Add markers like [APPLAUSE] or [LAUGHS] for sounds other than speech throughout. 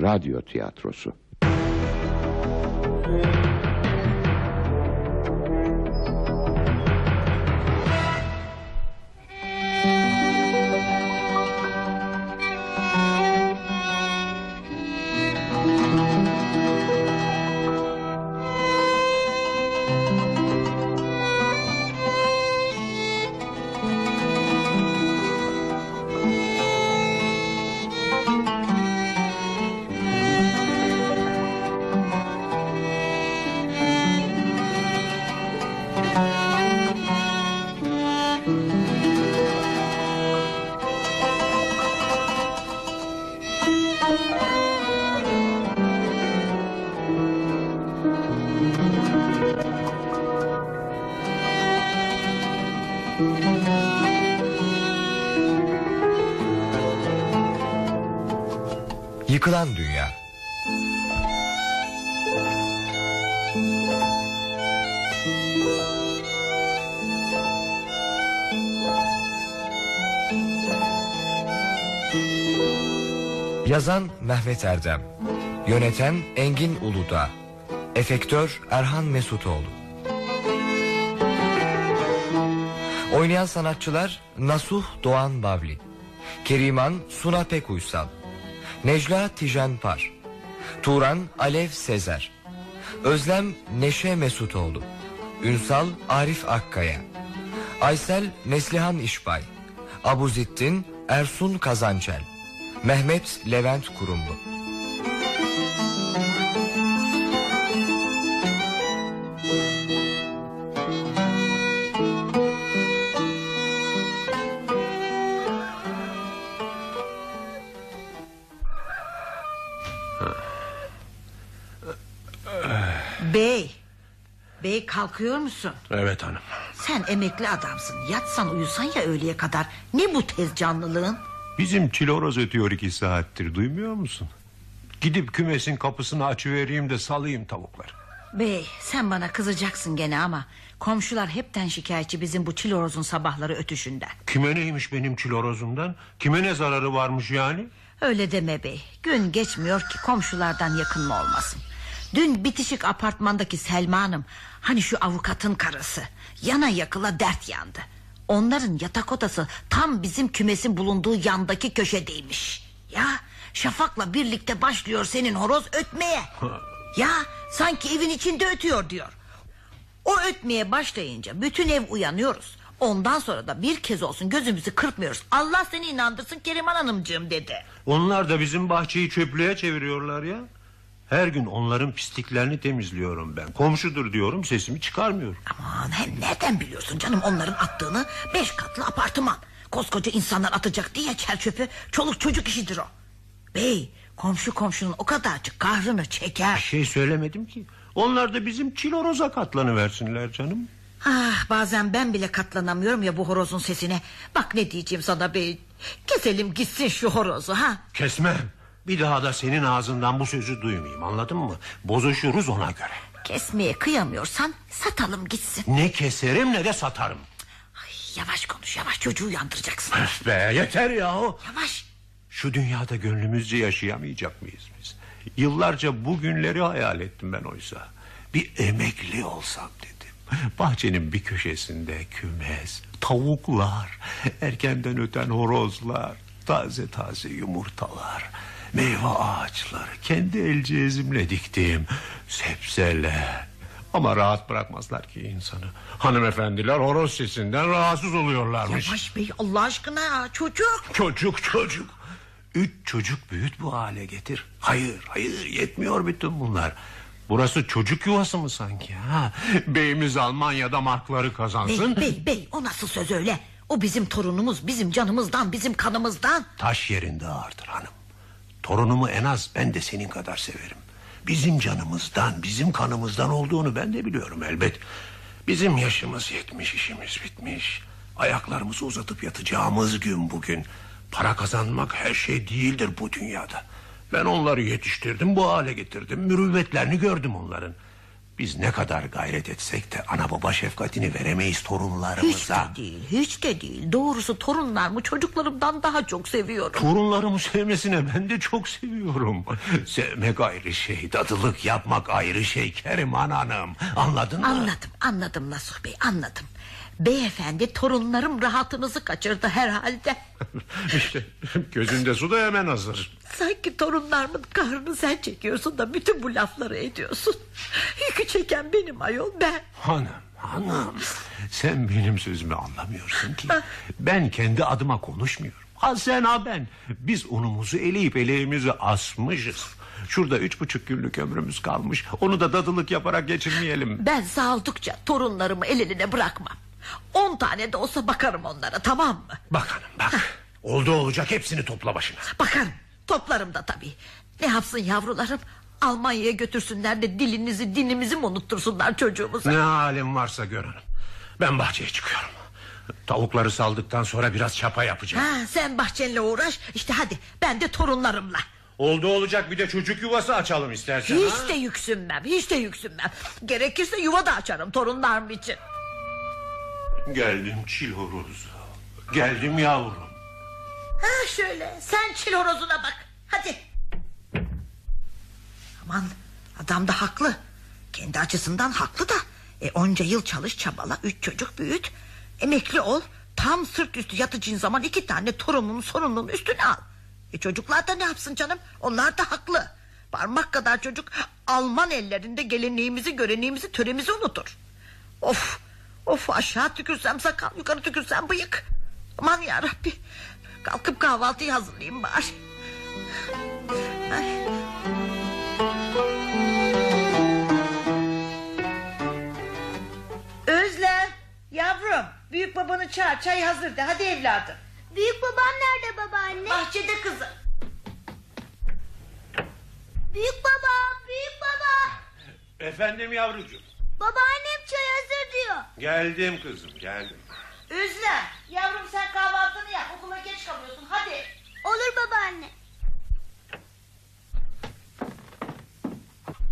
radyo tiyatrosu. Yazan Mehmet Erdem Yöneten Engin Uludağ Efektör Erhan Mesutoğlu. Oynayan sanatçılar Nasuh Doğan Bavli Keriman Suna Pekuysal Necla Tijenpar Turan Alev Sezer Özlem Neşe Mesutoğlu Ünsal Arif Akkaya Aysel Neslihan İşbay Abuzittin Ersun Kazançel Mehmet Levent Kurumlu Bey. Bey kalkıyor musun? Evet hanım. Sen emekli adamsın. Yatsan uyusan ya öğleye kadar. Ne bu tez canlılığın? Bizim çiloroz ötüyor iki saattir duymuyor musun? Gidip kümesin kapısını açıvereyim de salayım tavukları. Bey sen bana kızacaksın gene ama... ...komşular hepten şikayetçi bizim bu çilorozun sabahları ötüşünden. Kime neymiş benim çilorozumdan? Kime ne zararı varmış yani? Öyle deme bey. Gün geçmiyor ki komşulardan yakın mı olmasın. Dün bitişik apartmandaki Selma Hanım... ...hani şu avukatın karısı... ...yana yakıla dert yandı. Onların yatak odası tam bizim kümesin bulunduğu yandaki köşedeymiş. Ya Şafak'la birlikte başlıyor senin horoz ötmeye. ya sanki evin içinde ötüyor diyor. O ötmeye başlayınca bütün ev uyanıyoruz. Ondan sonra da bir kez olsun gözümüzü kırpmıyoruz. Allah seni inandırsın Keriman Hanımcığım dedi. Onlar da bizim bahçeyi çöplüğe çeviriyorlar ya. Her gün onların pisliklerini temizliyorum ben. Komşudur diyorum sesimi çıkarmıyorum. Aman hem nereden biliyorsun canım onların attığını beş katlı apartman. Koskoca insanlar atacak diye çer çöpü çoluk çocuk işidir o. Bey komşu komşunun o kadarcık kahrını Bir çeker. şey söylemedim ki. Onlar da bizim çiloroza katlanıversinler canım. Ah bazen ben bile katlanamıyorum ya bu horozun sesine. Bak ne diyeceğim sana bey. Keselim gitsin şu horozu ha. Kesmem. Bir daha da senin ağzından bu sözü duymayayım anladın mı? Bozuşuruz ona göre. Kesmeye kıyamıyorsan satalım gitsin. Ne keserim ne de satarım. Ay, yavaş konuş yavaş çocuğu uyandıracaksın. Öf be yeter yahu. Yavaş. Şu dünyada gönlümüzce yaşayamayacak mıyız biz? Yıllarca bu günleri hayal ettim ben oysa. Bir emekli olsam dedim. Bahçenin bir köşesinde kümes, tavuklar, erkenden öten horozlar, taze taze yumurtalar, meyve ağaçları, kendi el cihazimle diktiğim sebzeler. Ama rahat bırakmazlar ki insanı. Hanımefendiler horoz sesinden rahatsız oluyorlarmış. Yavaş bey Allah aşkına ya çocuk. Çocuk çocuk. Üç çocuk büyüt bu hale getir. Hayır hayır yetmiyor bütün bunlar. Burası çocuk yuvası mı sanki ha? Beyimiz Almanya'da markları kazansın. Bey bey bey o nasıl söz öyle? O bizim torunumuz bizim canımızdan bizim kanımızdan. Taş yerinde ağırdır hanım. Torunumu en az ben de senin kadar severim. Bizim canımızdan, bizim kanımızdan olduğunu ben de biliyorum elbet. Bizim yaşımız yetmiş, işimiz bitmiş. Ayaklarımızı uzatıp yatacağımız gün bugün. Para kazanmak her şey değildir bu dünyada. Ben onları yetiştirdim, bu hale getirdim. Mürüvvetlerini gördüm onların. Biz ne kadar gayret etsek de ana baba şefkatini veremeyiz Hiç torunlarımıza. de değil hiç de değil Doğrusu torunlarımı çocuklarımdan daha çok seviyorum Torunlarımı sevmesine ben de çok seviyorum. Sevmek ayrı şey, dadılık yapmak ayrı şey Keriman Hanım. Anladın mı? Anladım anladım Nasuh Bey anladım Beyefendi torunlarım rahatınızı kaçırdı herhalde [LAUGHS] işte gözünde su da hemen hazır. Sanki torunlarımın kahrını sen çekiyorsun da bütün bu lafları ediyorsun. Yükü çeken benim ayol ben. Hanım, hanım. Sen benim sözümü anlamıyorsun ki. Ben kendi adıma konuşmuyorum. Ha sen ha ben. Biz unumuzu eleyip eleğimizi asmışız. Şurada üç buçuk günlük ömrümüz kalmış. Onu da dadılık yaparak geçirmeyelim. Ben sağaldıkça torunlarımı el eline bırakmam. On tane de olsa bakarım onlara tamam mı? Bak hanım bak. Oldu olacak hepsini topla başına. Bakarım toplarım da tabii. Ne yapsın yavrularım? Almanya'ya götürsünler de dilinizi dinimizi mi unuttursunlar çocuğumuza? Ne halim varsa gör hanım. Ben bahçeye çıkıyorum. Tavukları saldıktan sonra biraz çapa yapacağım. Ha, sen bahçenle uğraş işte hadi ben de torunlarımla. Oldu olacak bir de çocuk yuvası açalım istersen. Hiç de yüksünmem hiç de yüksünmem. Gerekirse yuva da açarım torunlarım için. Geldim çil. Geldim yavrum. Ha şöyle sen çil horozuna bak hadi. Aman adam da haklı. Kendi açısından haklı da. E, onca yıl çalış çabala üç çocuk büyüt. Emekli ol. Tam sırt üstü yatacağın zaman iki tane torunun sorunun üstüne al. E çocuklar da ne yapsın canım? Onlar da haklı. Parmak kadar çocuk Alman ellerinde geleneğimizi, göreneğimizi, töremizi unutur. Of, of aşağı tükürsem sakal, yukarı tükürsem bıyık. Aman yarabbi. Kalkıp kahvaltıyı hazırlayayım bari. Ay. Özlem, yavrum, büyük babanı çağır, çay hazır de, hadi evladım. Büyük babam nerede babaanne? Bahçede kızım. Büyük baba, büyük baba. Efendim yavrucuğum. Babaannem çay hazır diyor. Geldim kızım geldim. Özlem, yavrum sen kahvaltını yap, okula geç kalıyorsun, hadi. Olur babaanne.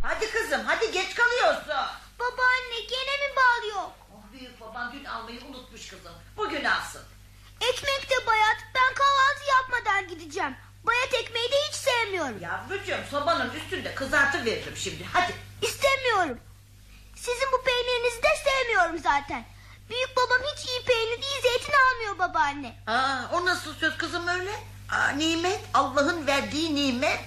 Hadi kızım, hadi geç kalıyorsun. Babaanne gene mi bal yok? Oh, büyük baban dün almayı unutmuş kızım, bugün alsın. Ekmek de bayat. Ben kahvaltı yapmadan gideceğim. Bayat ekmeği de hiç sevmiyorum. Yavrucuğum, sobanın üstünde kızartı veririm şimdi, hadi. İstemiyorum. Sizin bu peynirinizi de sevmiyorum zaten. Büyük babam hiç iyi peynir, iyi zeytin almıyor babaanne. Aa, o nasıl söz kızım öyle? Aa, nimet Allah'ın verdiği nimet.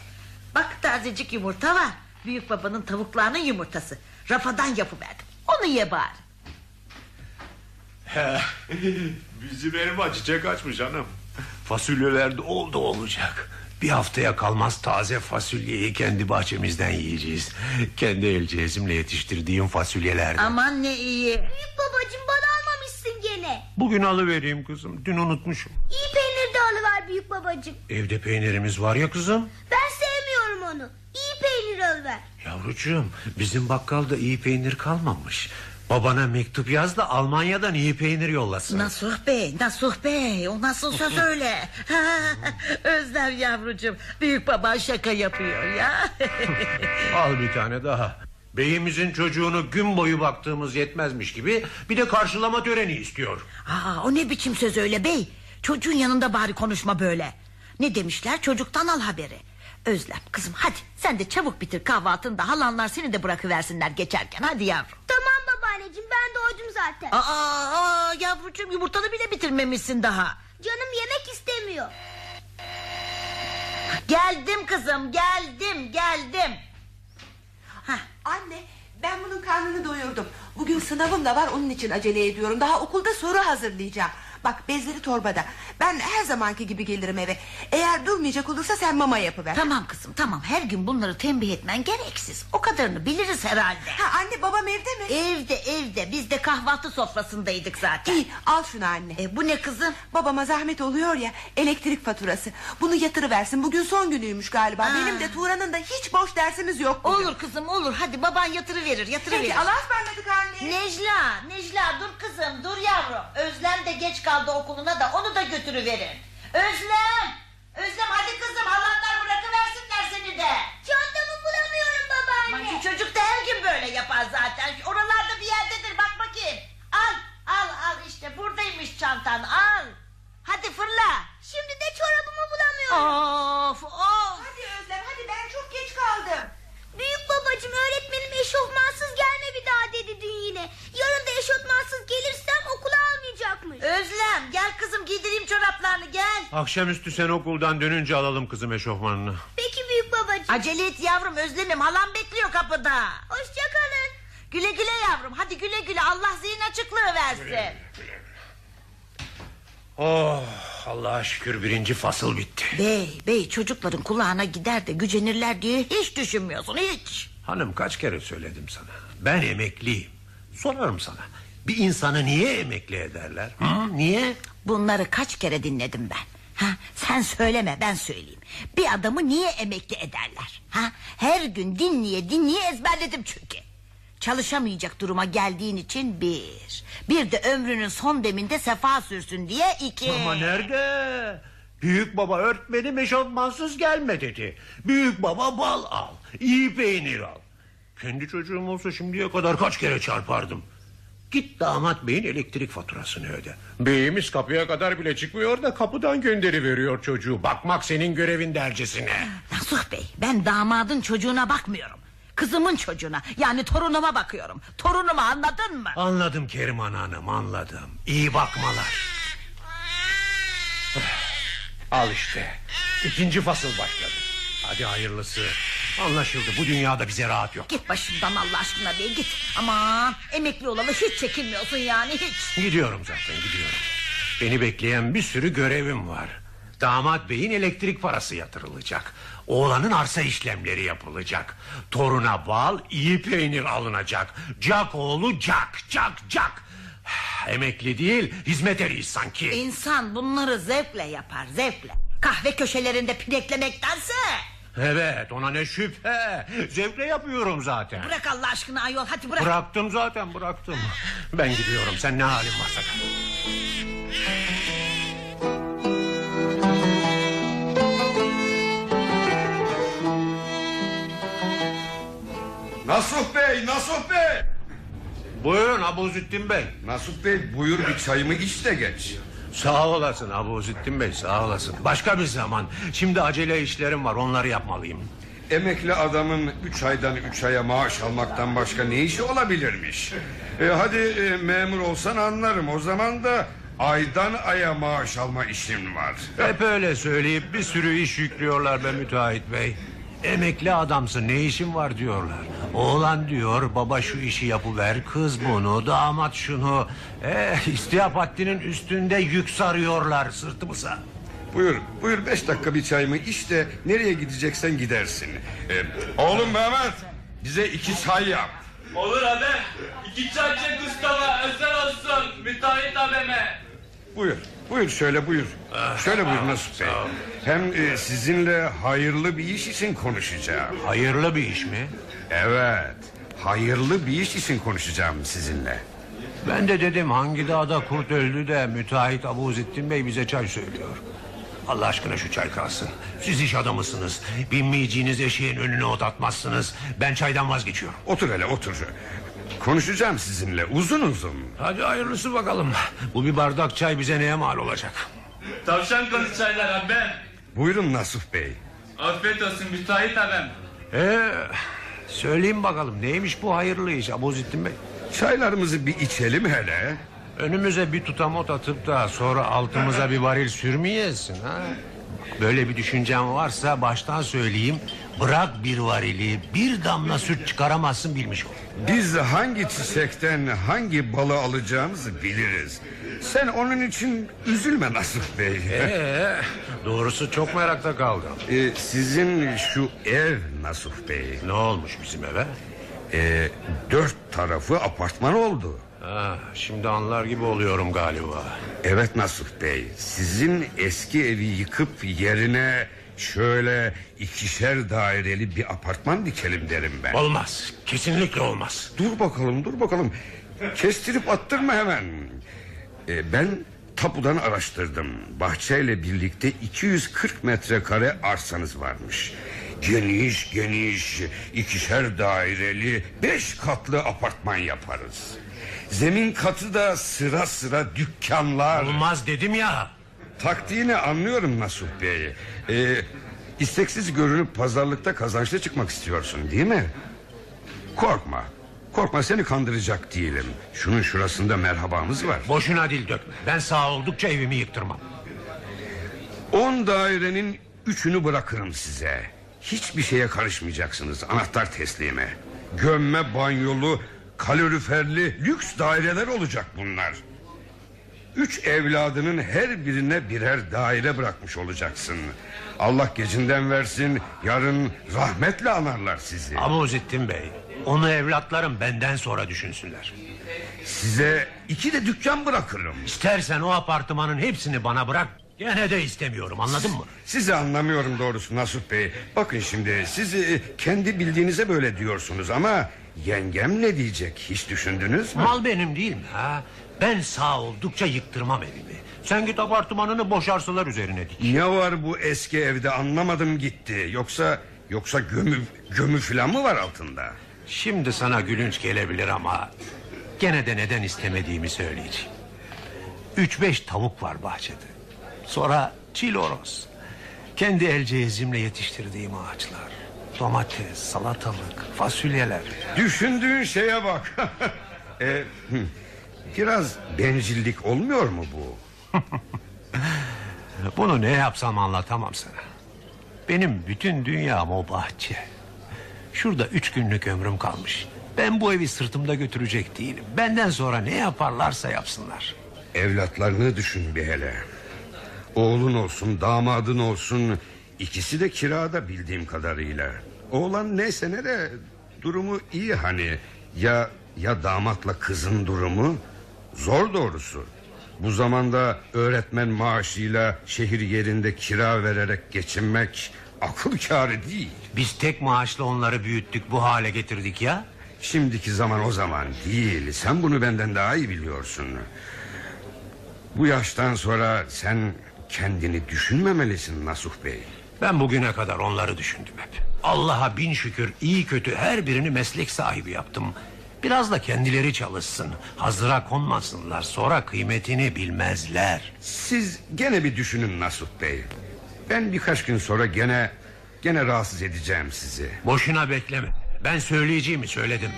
Bak tazecik yumurta var. Büyük babanın tavuklarının yumurtası. Rafadan yapıverdim. Onu ye bari. Bizim elma çiçek açmış hanım. Fasulyeler de oldu olacak. Bir haftaya kalmaz taze fasulyeyi kendi bahçemizden yiyeceğiz. Kendi el cihazımla yetiştirdiğim fasulyelerden. Aman ne iyi. Büyük babacığım bana almamışsın gene. Bugün alıvereyim kızım. Dün unutmuşum. İyi peynir de alıver büyük babacığım. Evde peynirimiz var ya kızım. Ben sevmiyorum onu. İyi peynir alıver. Yavrucuğum bizim bakkalda iyi peynir kalmamış. Babana mektup yaz da Almanya'dan iyi peynir yollasın. Nasuh Bey, Nasuh Bey. O nasıl söz [LAUGHS] öyle? [LAUGHS] Özlem yavrucuğum. Büyük baban şaka yapıyor ya. [LAUGHS] Al bir tane daha. Beyimizin çocuğunu gün boyu baktığımız yetmezmiş gibi bir de karşılama töreni istiyor. Aa, o ne biçim söz öyle bey? Çocuğun yanında bari konuşma böyle. Ne demişler çocuktan al haberi. Özlem kızım hadi sen de çabuk bitir kahvaltını da halanlar seni de bırakıversinler geçerken hadi yavrum. Tamam babaanneciğim ben doydum zaten. Aa, aa yavrucuğum yumurtanı bile bitirmemişsin daha. Canım yemek istemiyor. Geldim kızım geldim geldim. Hah, Anne ben bunun karnını doyurdum. Bugün sınavım da var onun için acele ediyorum. Daha okulda soru hazırlayacağım. Bak bezleri torbada. Ben her zamanki gibi gelirim eve. Eğer durmayacak olursa sen mama yapıver. tamam kızım tamam her gün bunları tembih etmen gereksiz. O kadarını biliriz herhalde. Ha, anne babam evde mi? Evde evde biz de kahvaltı sofrasındaydık zaten. İyi al şunu anne. E, bu ne kızım? Babama zahmet oluyor ya elektrik faturası. Bunu yatırıversin. Bugün son günüymüş galiba. Aa. Benim de Turan'ın da hiç boş dersimiz yok bugün. Olur kızım olur hadi baban yatırı verir yatırı Peki. Allah'a ısmarladık anne. Necla Necla dur kızım dur yavrum. Özlem de geç kaldı okuluna da onu da götürüverin. Özlem Özlem hadi kızım halanlar bırakıversinler seni de. Çantamı bulamıyorum babaanne. şu çocuk da her gün böyle yapar zaten. Oralarda bir yerdedir bak bakayım. Al al al işte buradaymış çantan al. Hadi fırla. Şimdi de çorabımı bulamıyorum. Of of. Hadi Özlem hadi ben çok geç kaldım. Büyük babacığım öğretmenim eşofmansız gelme bir daha dedi dün yine. Yarın da eşofmansız gelirsem okula almayacakmış. Özlem gel kızım giydireyim çoraplarını gel. Akşamüstü sen okuldan dönünce alalım kızım eşofmanını. Peki büyük babacığım. Acele et yavrum Özlem'im halam bekliyor kapıda. Hoşçakalın. Güle güle yavrum hadi güle güle Allah zihin açıklığı versin. Oh Allah'a şükür birinci fasıl bitti. Bey bey çocukların kulağına gider de gücenirler diye hiç düşünmüyorsun hiç. Hanım kaç kere söyledim sana. Ben emekliyim. Sorarım sana. Bir insanı niye emekli ederler? Hı? Niye? Bunları kaç kere dinledim ben. Ha, sen söyleme ben söyleyeyim. Bir adamı niye emekli ederler? Ha, her gün dinleye dinleye ezberledim çünkü. Çalışamayacak duruma geldiğin için bir. Bir de ömrünün son deminde sefa sürsün diye iki. Ama nerede? Büyük baba örtmenim eşofmansız gelme dedi. Büyük baba bal al. iyi peynir al. Kendi çocuğum olsa şimdiye kadar kaç kere çarpardım. Git damat beyin elektrik faturasını öde. Beyimiz kapıya kadar bile çıkmıyor da kapıdan gönderi veriyor çocuğu. Bakmak senin görevin dercesine. Nasuh Bey ben damadın çocuğuna bakmıyorum. Kızımın çocuğuna yani torunuma bakıyorum. Torunumu anladın mı? Anladım Keriman Hanım anladım. İyi bakmalar. Al işte. İkinci fasıl başladı. Hadi hayırlısı. Anlaşıldı bu dünyada bize rahat yok. Git başımdan Allah aşkına bey git. Aman emekli olalı hiç çekinmiyorsun yani hiç. Gidiyorum zaten gidiyorum. Beni bekleyen bir sürü görevim var. Damat beyin elektrik parası yatırılacak. Oğlanın arsa işlemleri yapılacak. Toruna bal, iyi peynir alınacak. Cak oğlu cak, cak, cak. [SIGHS] Emekli değil, hizmet eriyiz sanki. İnsan bunları zevkle yapar zevkle. Kahve köşelerinde pineklemektense. Evet, ona ne şüphe. Zevkle yapıyorum zaten. Bırak Allah aşkına ayol hadi bırak. Bıraktım zaten, bıraktım. Ben gidiyorum, sen ne halin varsa. Nasuh Bey, Nasuh Bey. Buyurun Abuzüttin Bey. Nasuh Bey buyur bir çayımı iç de geç. Sağ olasın Abuzüttin Bey sağ olasın. Başka bir zaman. Şimdi acele işlerim var onları yapmalıyım. Emekli adamın üç aydan üç aya maaş almaktan başka ne işi olabilirmiş? E, hadi e, memur olsan anlarım. O zaman da aydan aya maaş alma işin var. Hep öyle söyleyip bir sürü iş yüklüyorlar be müteahhit bey. Emekli adamsın ne işin var diyorlar. Oğlan diyor baba şu işi yapıver kız bunu damat şunu. Eh, istihap haddinin üstünde yük sarıyorlar sırtımıza. Buyur, buyur beş dakika bir çayımı iç de nereye gideceksen gidersin. E, oğlum Mehmet bize iki çay yap. Olur abi. İki çay çek ustama özel olsun. Müteahhit abime. Buyur, buyur şöyle buyur. Şöyle buyur Nasuh Bey. Hem e, sizinle hayırlı bir iş için konuşacağım. Hayırlı bir iş mi? Evet, hayırlı bir iş için konuşacağım sizinle. Ben de dedim hangi dağda kurt öldü de müteahhit Abuzettin Bey bize çay söylüyor. Allah aşkına şu çay kalsın. Siz iş adamısınız. Binmeyeceğiniz eşeğin önüne ot atmazsınız. Ben çaydan vazgeçiyorum. Otur hele otur. Konuşacağım sizinle uzun uzun. Hadi hayırlısı bakalım. Bu bir bardak çay bize neye mal olacak? Tavşan kanı çaylar abi. Buyurun Nasuh Bey. Afiyet olsun müteahhit abim. Ee, söyleyin bakalım neymiş bu hayırlı iş Abuzettin Bey? Çaylarımızı bir içelim hele. Önümüze bir tutam ot atıp da sonra altımıza bir varil sürmeyesin ha? Böyle bir düşüncen varsa baştan söyleyeyim. Bırak bir varili bir damla süt çıkaramazsın bilmiş ol. Biz hangi çiçekten hangi balı alacağımızı biliriz. Sen onun için üzülme Nasuh Bey. Ee, doğrusu çok merakta kaldım. Ee, sizin şu ev Nasuh Bey. Ne olmuş bizim eve? Ee, dört tarafı apartman oldu. Ha, şimdi anlar gibi oluyorum galiba. Evet Nasuh Bey Sizin eski evi yıkıp yerine Şöyle ikişer daireli bir apartman dikelim derim ben Olmaz kesinlikle olmaz. Dur bakalım dur bakalım Kestirip attırma hemen Ee, Ben tapudan araştırdım Bahçeyle birlikte 240 metrekare arsanız varmış Geniş geniş ikişer daireli beş katlı apartman yaparız. Zemin katı da sıra sıra dükkanlar. Olmaz dedim ya. Taktiğini anlıyorum Nasuh Bey. Ee, isteksiz görünüp pazarlıkta kazançlı çıkmak istiyorsun değil mi? Korkma. Korkma seni kandıracak değilim. Şunun şurasında merhabamız var. Boşuna dil dökme. Ben sağ oldukça evimi yıktırmam. On dairenin üçünü bırakırım size. Hiçbir şeye karışmayacaksınız. Anahtar teslime. Gömme banyolu, kaloriferli lüks daireler olacak bunlar. Üç evladının her birine birer daire bırakmış olacaksın. Allah gecinden versin yarın rahmetle anarlar sizi. Abuzettin Bey. Onu evlatlarım benden sonra düşünsünler. Size iki de dükkan bırakırım. İstersen o apartmanın hepsini bana bırak. Gene de istemiyorum anladın mı? Sizi anlamıyorum doğrusu Nasuh Bey. Bakın şimdi sizi kendi bildiğinize böyle diyorsunuz ama yengem ne diyecek hiç düşündünüz mü? Mal benim değil mi ha? Ben sağ oldukça yıktırmam evimi. Sen git apartmanını boşarsalar üzerine dik. Ne var bu eski evde anlamadım gitti. Yoksa yoksa gömü gömü falan mı var altında? Şimdi sana gülünç gelebilir ama... ...gene de neden istemediğimi söyleyeceğim. Üç beş tavuk var bahçede. Sonra çiloros. Kendi el cehizimle yetiştirdiğim ağaçlar. Domates, salatalık, fasulyeler. Düşündüğün şeye bak. [LAUGHS] e, biraz bencillik olmuyor mu bu? [LAUGHS] Bunu ne yapsam anlatamam sana. Benim bütün dünyam o bahçe. Şurada üç günlük ömrüm kalmış. Ben bu evi sırtımda götürecek değilim. Benden sonra ne yaparlarsa yapsınlar. Evlatlarını düşün bir hele. Oğlun olsun damadın olsun ikisi de kirada bildiğim kadarıyla. Oğlan neyse ne de durumu iyi hani. Ya ya damatla kızın durumu zor doğrusu. Bu zamanda öğretmen maaşıyla şehir yerinde kira vererek geçinmek akıl kârı değil. Biz tek maaşla onları büyüttük bu hale getirdik ya. Şimdiki zaman o zaman değil. Sen bunu benden daha iyi biliyorsun. Bu yaştan sonra sen kendini düşünmemelisin Nasuh Bey. Ben bugüne kadar onları düşündüm hep. Allah'a bin şükür iyi kötü her birini meslek sahibi yaptım. Biraz da kendileri çalışsın. Hazıra konmasınlar sonra kıymetini bilmezler. Siz gene bir düşünün Nasuh Bey. Ben birkaç gün sonra gene gene rahatsız edeceğim sizi. Boşuna bekleme. Ben söyleyeceğimi söyledim.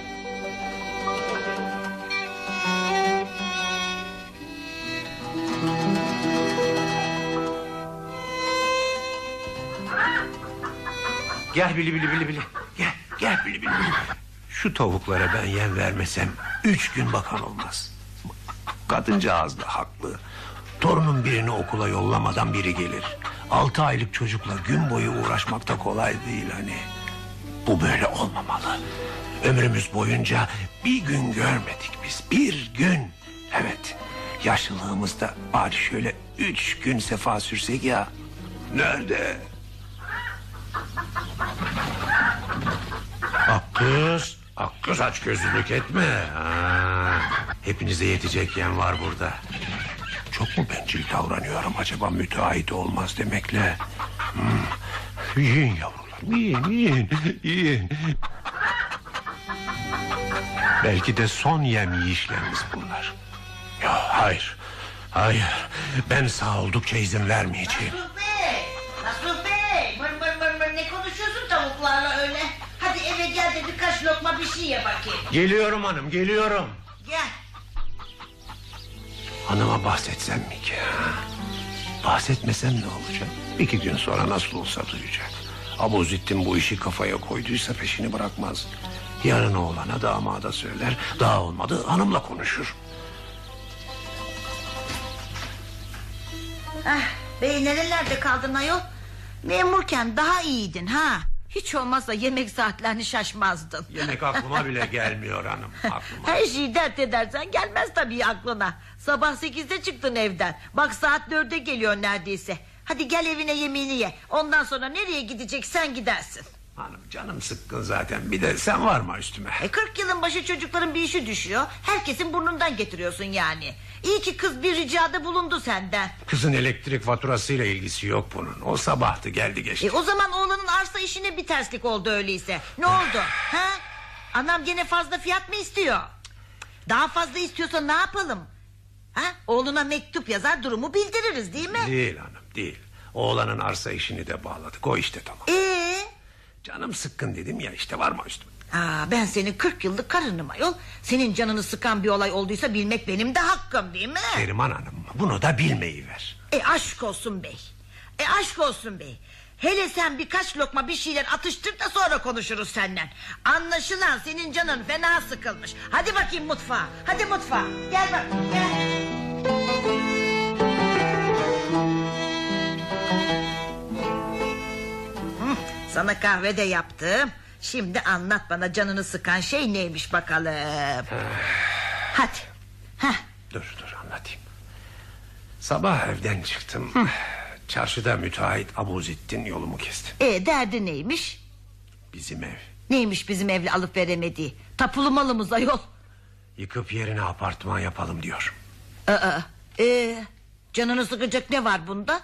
Gel bili bili bili bili. Gel gel bili bili bili. Şu tavuklara ben yem vermesem üç gün bakan olmaz. Kadıncağız da haklı. Torunun birini okula yollamadan biri gelir. Altı aylık çocukla gün boyu uğraşmak da kolay değil hani. Bu böyle olmamalı. Ömrümüz boyunca bir gün görmedik biz. Bir gün. Evet. Yaşlılığımızda bari şöyle üç gün sefa sürsek ya. Nerede? Akkız. Akkız aç gözlülük etme. Ha, hepinize yetecek yem var burada. Çok mu bencil davranıyorum acaba müteahhit olmaz demekle? Hmm. Yiyin yavrular yiyin yiyin yiyin. Belki de son yem yiyişlerimiz bunlar. Ya hayır hayır ben sağ oldukça izin vermeyeceğim. Lokma bir şey ye bakayım. Geliyorum hanım geliyorum. Gel. Hanıma bahsetsem mi ki? ha? Bahsetmesem ne olacak? İki gün sonra nasıl olsa duyacak. Abuzittin bu işi kafaya koyduysa peşini bırakmaz. Yarın oğlana damada söyler. Daha olmadı hanımla konuşur. Ah, bey nerelerde kaldın ayol? Memurken daha iyiydin ha. Hiç olmazsa yemek saatlerini şaşmazdın. Yemek aklıma bile gelmiyor hanım. Aklıma. Her şeyi dert edersen gelmez tabii aklına. Sabah sekizde çıktın evden. Bak saat dörde geliyor neredeyse. Hadi gel evine yemeğini ye. Ondan sonra nereye gideceksen gidersin. Hanım canım sıkkın zaten bir de sen varma üstüme. E 40 yılın başı çocukların bir işi düşüyor. Herkesin burnundan getiriyorsun yani. İyi ki kız bir ricada bulundu senden. Kızın elektrik faturasıyla ilgisi yok bunun. O sabahtı geldi geçti. E o zaman oğlanın arsa işine bir terslik oldu öyleyse. Ne oldu? Ha? Anam gene fazla fiyat mı istiyor? Daha fazla istiyorsa ne yapalım? Ha? Oğluna mektup yazar durumu bildiririz değil mi? Değil hanım değil. Oğlanın arsa işini de bağladık. O işte tamam. Ee? Canım sıkkın dedim ya işte varma üstüme. Aa, ben senin 40 yıllık karınım ayol. Senin canını sıkan bir olay olduysa bilmek benim de hakkım değil mi? Neriman Hanım bunu da bilmeyi ver. E aşk olsun bey. E aşk olsun bey. Hele sen birkaç lokma bir şeyler atıştır da sonra konuşuruz senden. Anlaşılan senin canın fena sıkılmış. Hadi bakayım mutfağa. Hadi mutfağa. Gel bak gel. Sana kahve de yaptım. Şimdi anlat bana canını sıkan şey neymiş bakalım. [SIGHS] Hadi. Heh. Dur dur anlatayım. Sabah evden çıktım. Çarşıda müteahhit Abuzittin yolumu kesti. E derdi neymiş? Bizim ev. Neymiş bizim evli alıp veremediği? Tapulu malımız ayol. Yıkıp yerine apartman yapalım diyor. Aa, e, canını sıkacak ne var bunda?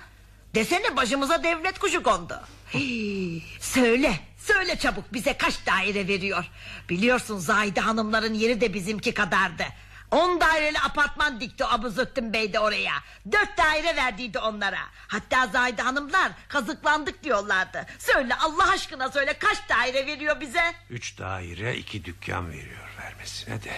Desene başımıza devlet kuşu kondu. Hii, söyle, söyle çabuk bize kaç daire veriyor? Biliyorsun Zahide hanımların yeri de bizimki kadardı. On daireli apartman dikti Abuzettin Bey de oraya. Dört daire verdiydi onlara. Hatta Zahide hanımlar kazıklandık diyorlardı. Söyle Allah aşkına söyle kaç daire veriyor bize? Üç daire iki dükkan veriyor vermesine de.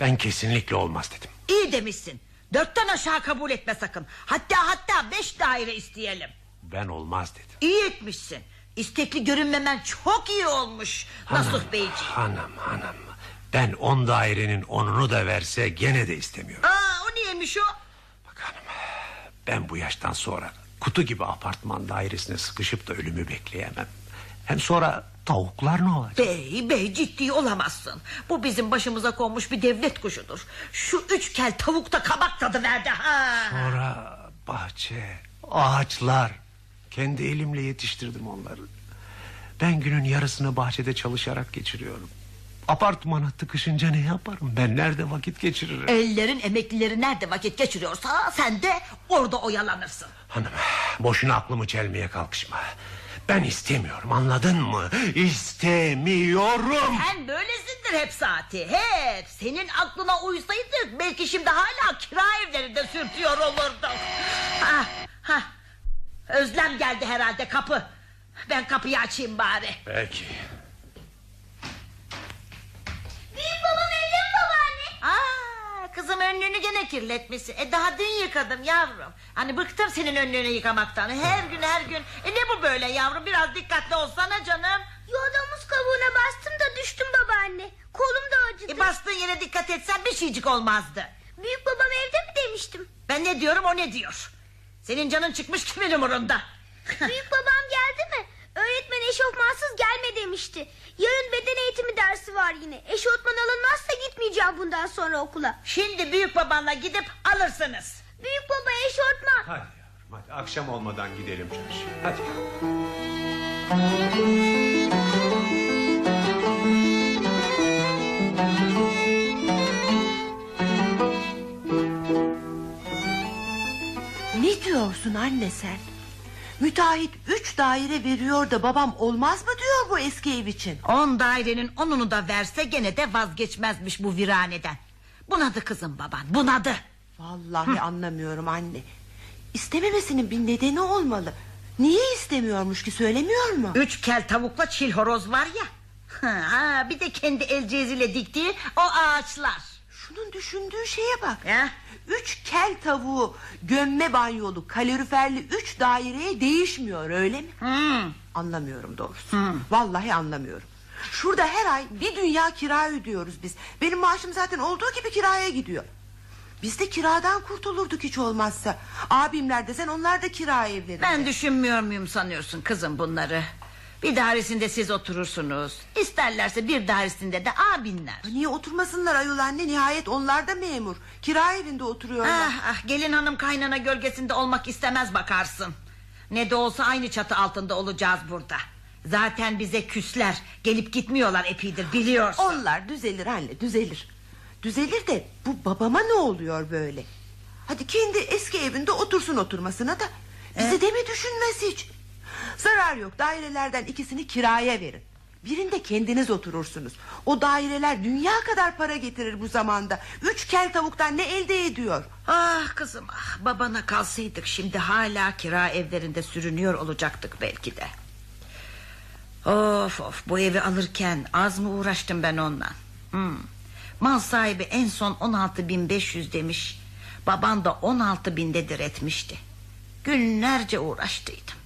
Ben kesinlikle olmaz dedim. İyi demişsin. Dörtten aşağı kabul etme sakın. Hatta hatta beş daire isteyelim. Ben olmaz dedim. İyi etmişsin. İstekli görünmemen çok iyi olmuş. Nasuh Beyciğim. Hanım hanım. Ben on dairenin onunu da verse gene de istemiyorum. Aa, o niyeymiş o? Bak hanım ben bu yaştan sonra kutu gibi apartman dairesine sıkışıp da ölümü bekleyemem. Hem sonra tavuklar ne olacak? Bey bey ciddi olamazsın. Bu bizim başımıza konmuş bir devlet kuşudur. Şu üç kel tavukta kabak tadı verdi ha. Sonra bahçe, ağaçlar. Kendi elimle yetiştirdim onları. Ben günün yarısını bahçede çalışarak geçiriyorum. Apartmana tıkışınca ne yaparım? Ben nerede vakit geçiririm? Ellerin emeklileri nerede vakit geçiriyorsa sen de orada oyalanırsın. Hanım boşuna aklımı çelmeye kalkışma. Ben istemiyorum anladın mı? İstemiyorum. Sen böylesindir hep saati hep. Senin aklına uysaydık belki şimdi hala kira evlerinde sürtüyor olurduk. Ha, ha. Özlem geldi herhalde kapı. Ben kapıyı açayım bari. Peki. Büyük babam evde mi babaanne? Aa, kızım önlüğünü gene kirletmişsin. E daha dün yıkadım yavrum. Hani bıktım senin önlüğünü yıkamaktan. Her gün her gün. E ne bu böyle yavrum biraz dikkatli olsana canım. Yolda muz kabuğuna bastım da düştüm babaanne. Kolum da acıdı. E bastığın yere dikkat etsen bir şeycik olmazdı. Büyük babam evde mi demiştim. Ben ne diyorum o ne diyor. Senin canın çıkmış kimin umurunda? [LAUGHS] Büyük babam geldi mi? Öğretmen eşofmansız gelme demişti. Yarın beden eğitimi dersi var yine. Eşofman alınmazsa gitmeyeceğim bundan sonra okula. Şimdi büyük babanla gidip alırsınız. Büyük baba eşofman. Hadi yavrum hadi akşam olmadan gidelim çarşıya. Hadi. Ne diyorsun anne sen? Müteahhit üç daire veriyor da babam olmaz mı diyor bu eski ev için? On dairenin onunu da verse gene de vazgeçmezmiş bu viraneden. Bunadı kızım baban bunadı. Vallahi anlamıyorum anne. İstememesinin bir nedeni olmalı. Niye istemiyormuş ki söylemiyor mu? Üç kel tavukla çil horoz var ya. Ha, bir de kendi el ceziyle diktiği o ağaçlar. Şunun düşündüğü şeye bak. Ya. Üç kel tavuğu gömme banyolu kaloriferli üç daireye değişmiyor öyle mi? Hmm. Anlamıyorum doğrusu. Vallahi anlamıyorum. Şurada her ay bir dünya kira ödüyoruz biz. Benim maaşım zaten olduğu gibi kiraya gidiyor. Biz de kiradan kurtulurduk hiç olmazsa. Abimler desen onlar da kira evlerinde. Ben düşünmüyor muyum sanıyorsun kızım bunları? Bir dairesinde siz oturursunuz. İsterlerse bir dairesinde de abinler. Niye oturmasınlar ayol anne nihayet onlar da memur. Kira evinde oturuyorlar. Ah, ah, gelin hanım kaynana gölgesinde olmak istemez bakarsın. Ne de olsa aynı çatı altında olacağız burada. Zaten bize küsler. Gelip gitmiyorlar epidir biliyorsun. Onlar düzelir anne düzelir. Düzelir de bu babama ne oluyor böyle? Hadi kendi eski evinde otursun oturmasına da bizi de mi düşünmez hiç? Zarar yok dairelerden ikisini kiraya verin. Birinde kendiniz oturursunuz. O daireler dünya kadar para getirir bu zamanda. Üç kel tavuktan ne elde ediyor? Ah kızım ah babana kalsaydık şimdi hala kira evlerinde sürünüyor olacaktık belki de. Of of bu evi alırken az mı uğraştım ben ondan. Hmm. Mal sahibi en son 16.500 demiş. Baban da 16 bindedir etmişti. Günlerce uğraştıydım.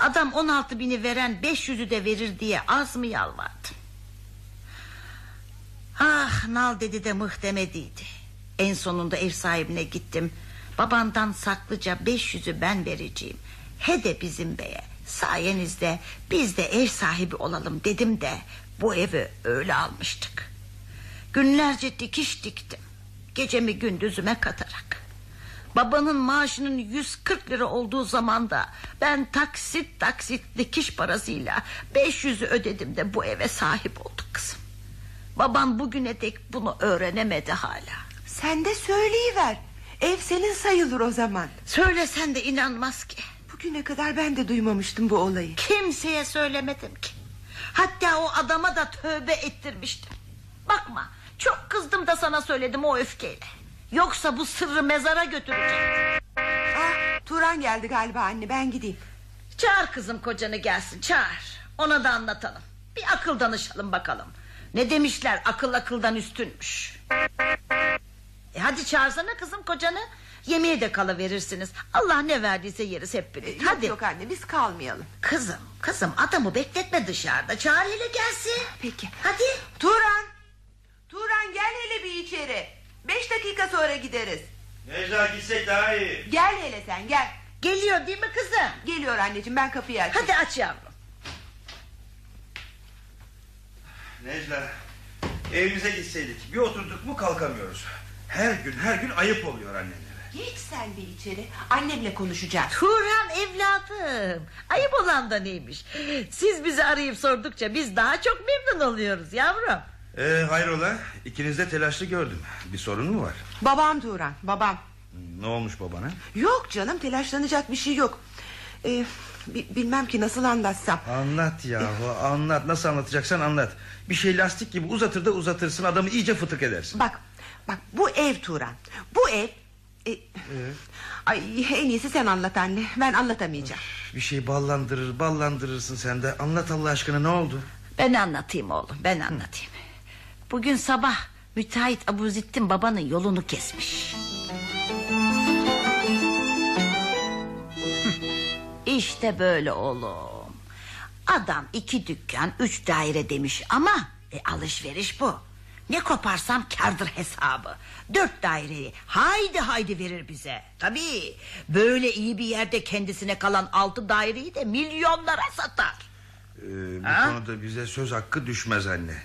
Adam 16 bini veren 500'ü de verir diye az mı yalvardım. Ah nal dedi de mıh demediydi. En sonunda ev sahibine gittim. Babandan saklıca 500'ü ben vereceğim. He de bizim beye sayenizde biz de ev sahibi olalım dedim de bu evi öyle almıştık. Günlerce dikiş diktim. Gecemi gündüzüme katarak. Babanın maaşının 140 lira olduğu zaman da ben taksit taksit dikiş parasıyla 500'ü ödedim de bu eve sahip olduk kızım. Babam bugüne dek bunu öğrenemedi hala. Sen de söyleyiver. Ev senin sayılır o zaman. Söylesen de inanmaz ki. Bugüne kadar ben de duymamıştım bu olayı. Kimseye söylemedim ki. Hatta o adama da tövbe ettirmiştim. Bakma çok kızdım da sana söyledim o öfkeyle. Yoksa bu sırrı mezara götürecekti. Ah, Turan geldi galiba anne ben gideyim. Çağır kızım kocanı gelsin çağır. Ona da anlatalım. Bir akıl danışalım bakalım. Ne demişler akıl akıldan üstünmüş. E hadi çağırsana kızım kocanı. Yemeğe de kalıverirsiniz. Allah ne verdiyse yeriz hep birlikte. Yok Hadi. yok anne biz kalmayalım. Kızım kızım adamı bekletme dışarıda. Çağır hele gelsin. Peki. Hadi. Turan. Turan gel hele bir içeri. Beş dakika sonra gideriz. Necla gitsek daha iyi. Gel hele sen gel. Geliyor değil mi kızım? Geliyor anneciğim ben kapıyı açayım. Hadi aç yavrum. Necla evimize gitseydik bir oturduk mu kalkamıyoruz. Her gün her gün ayıp oluyor annelere. Geç sen bir içeri. Annemle konuşacağız. Turan evladım. Ayıp olan da neymiş? Siz bizi arayıp sordukça biz daha çok memnun oluyoruz yavrum. Ee, hayrola ikiniz de telaşlı gördüm. Bir sorun mu var? Babam Turan babam. Ne olmuş babana? Yok canım telaşlanacak bir şey yok. Ee, bi- bilmem ki nasıl anlatsam. Anlat yahu anlat nasıl anlatacaksan anlat. Bir şey lastik gibi uzatır da uzatırsın adamı iyice fıtık edersin. Bak bak bu ev Turan. Bu ev... e, Ay en iyisi sen anlat anne. Ben anlatamayacağım. Bir şey ballandırır ballandırırsın sen de. Anlat Allah aşkına ne oldu? Ben anlatayım oğlum ben anlatayım. Bugün sabah müteahhit Abuzittin babanın yolunu kesmiş. İşte böyle oğlum. Adam iki dükkan üç daire demiş ama e, alışveriş bu. Ne koparsam kardır hesabı. Dört daireyi haydi haydi verir bize. Tabii böyle iyi bir yerde kendisine kalan altı daireyi de milyonlara satar. Ee, bu Ha? konuda bize söz hakkı düşmez anne.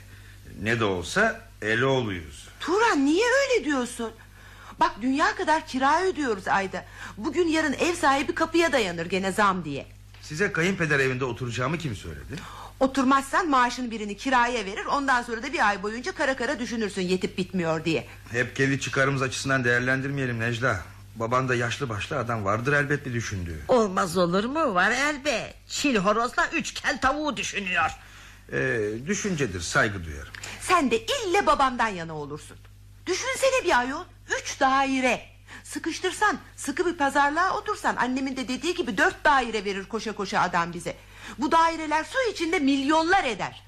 Ne de olsa Eloğlu'yuz. Turan niye öyle diyorsun? Bak dünya kadar kira ödüyoruz ayda. Bugün yarın ev sahibi kapıya dayanır gene zam diye. Size kayınpeder evinde oturacağımı kim söyledi? Oturmazsan maaşın birini kiraya verir Ondan sonra da bir ay boyunca kara kara düşünürsün yetip bitmiyor diye Hep kendi çıkarımız açısından değerlendirmeyelim Necla. Baban da yaşlı başlı adam vardır elbet bir düşündüğü. Olmaz olur mu var elbet. Çil horozla üç kel tavuğu düşünüyor. Ee, düşüncedir saygı duyarım. Sen de ille babamdan yana olursun. Düşünsene bir ayol Üç daire. Sıkıştırsan sıkı bir pazarlığa otursan Annemin de dediği gibi dört daire verir koşa koşa adam bize. Bu daireler su içinde milyonlar eder.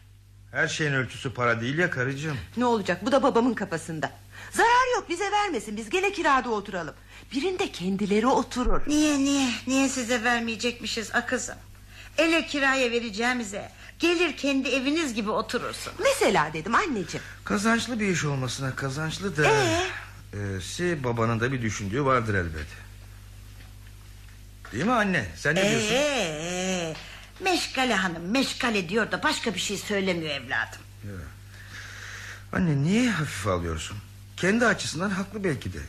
Her şeyin ölçüsü para değil ya karıcığım. Ne olacak? Bu da babamın kafasında. Zarar yok bize vermesin. Biz gene kirada oturalım. Birinde kendileri oturur. Niye niye? Niye size vermeyecekmişiz akızım? Ele kiraya vereceğimize gelir kendi eviniz gibi oturursun. Mesela dedim anneciğim Kazançlı bir iş olmasına kazançlı da... Ee? Ee, si babanın da bir düşündüğü vardır elbet. Değil mi anne? Sen ne diyorsun? Ee, meşgale hanım meşgale diyor da başka bir şey söylemiyor evladım. Anne niye hafife alıyorsun? Kendi açısından haklı belki de.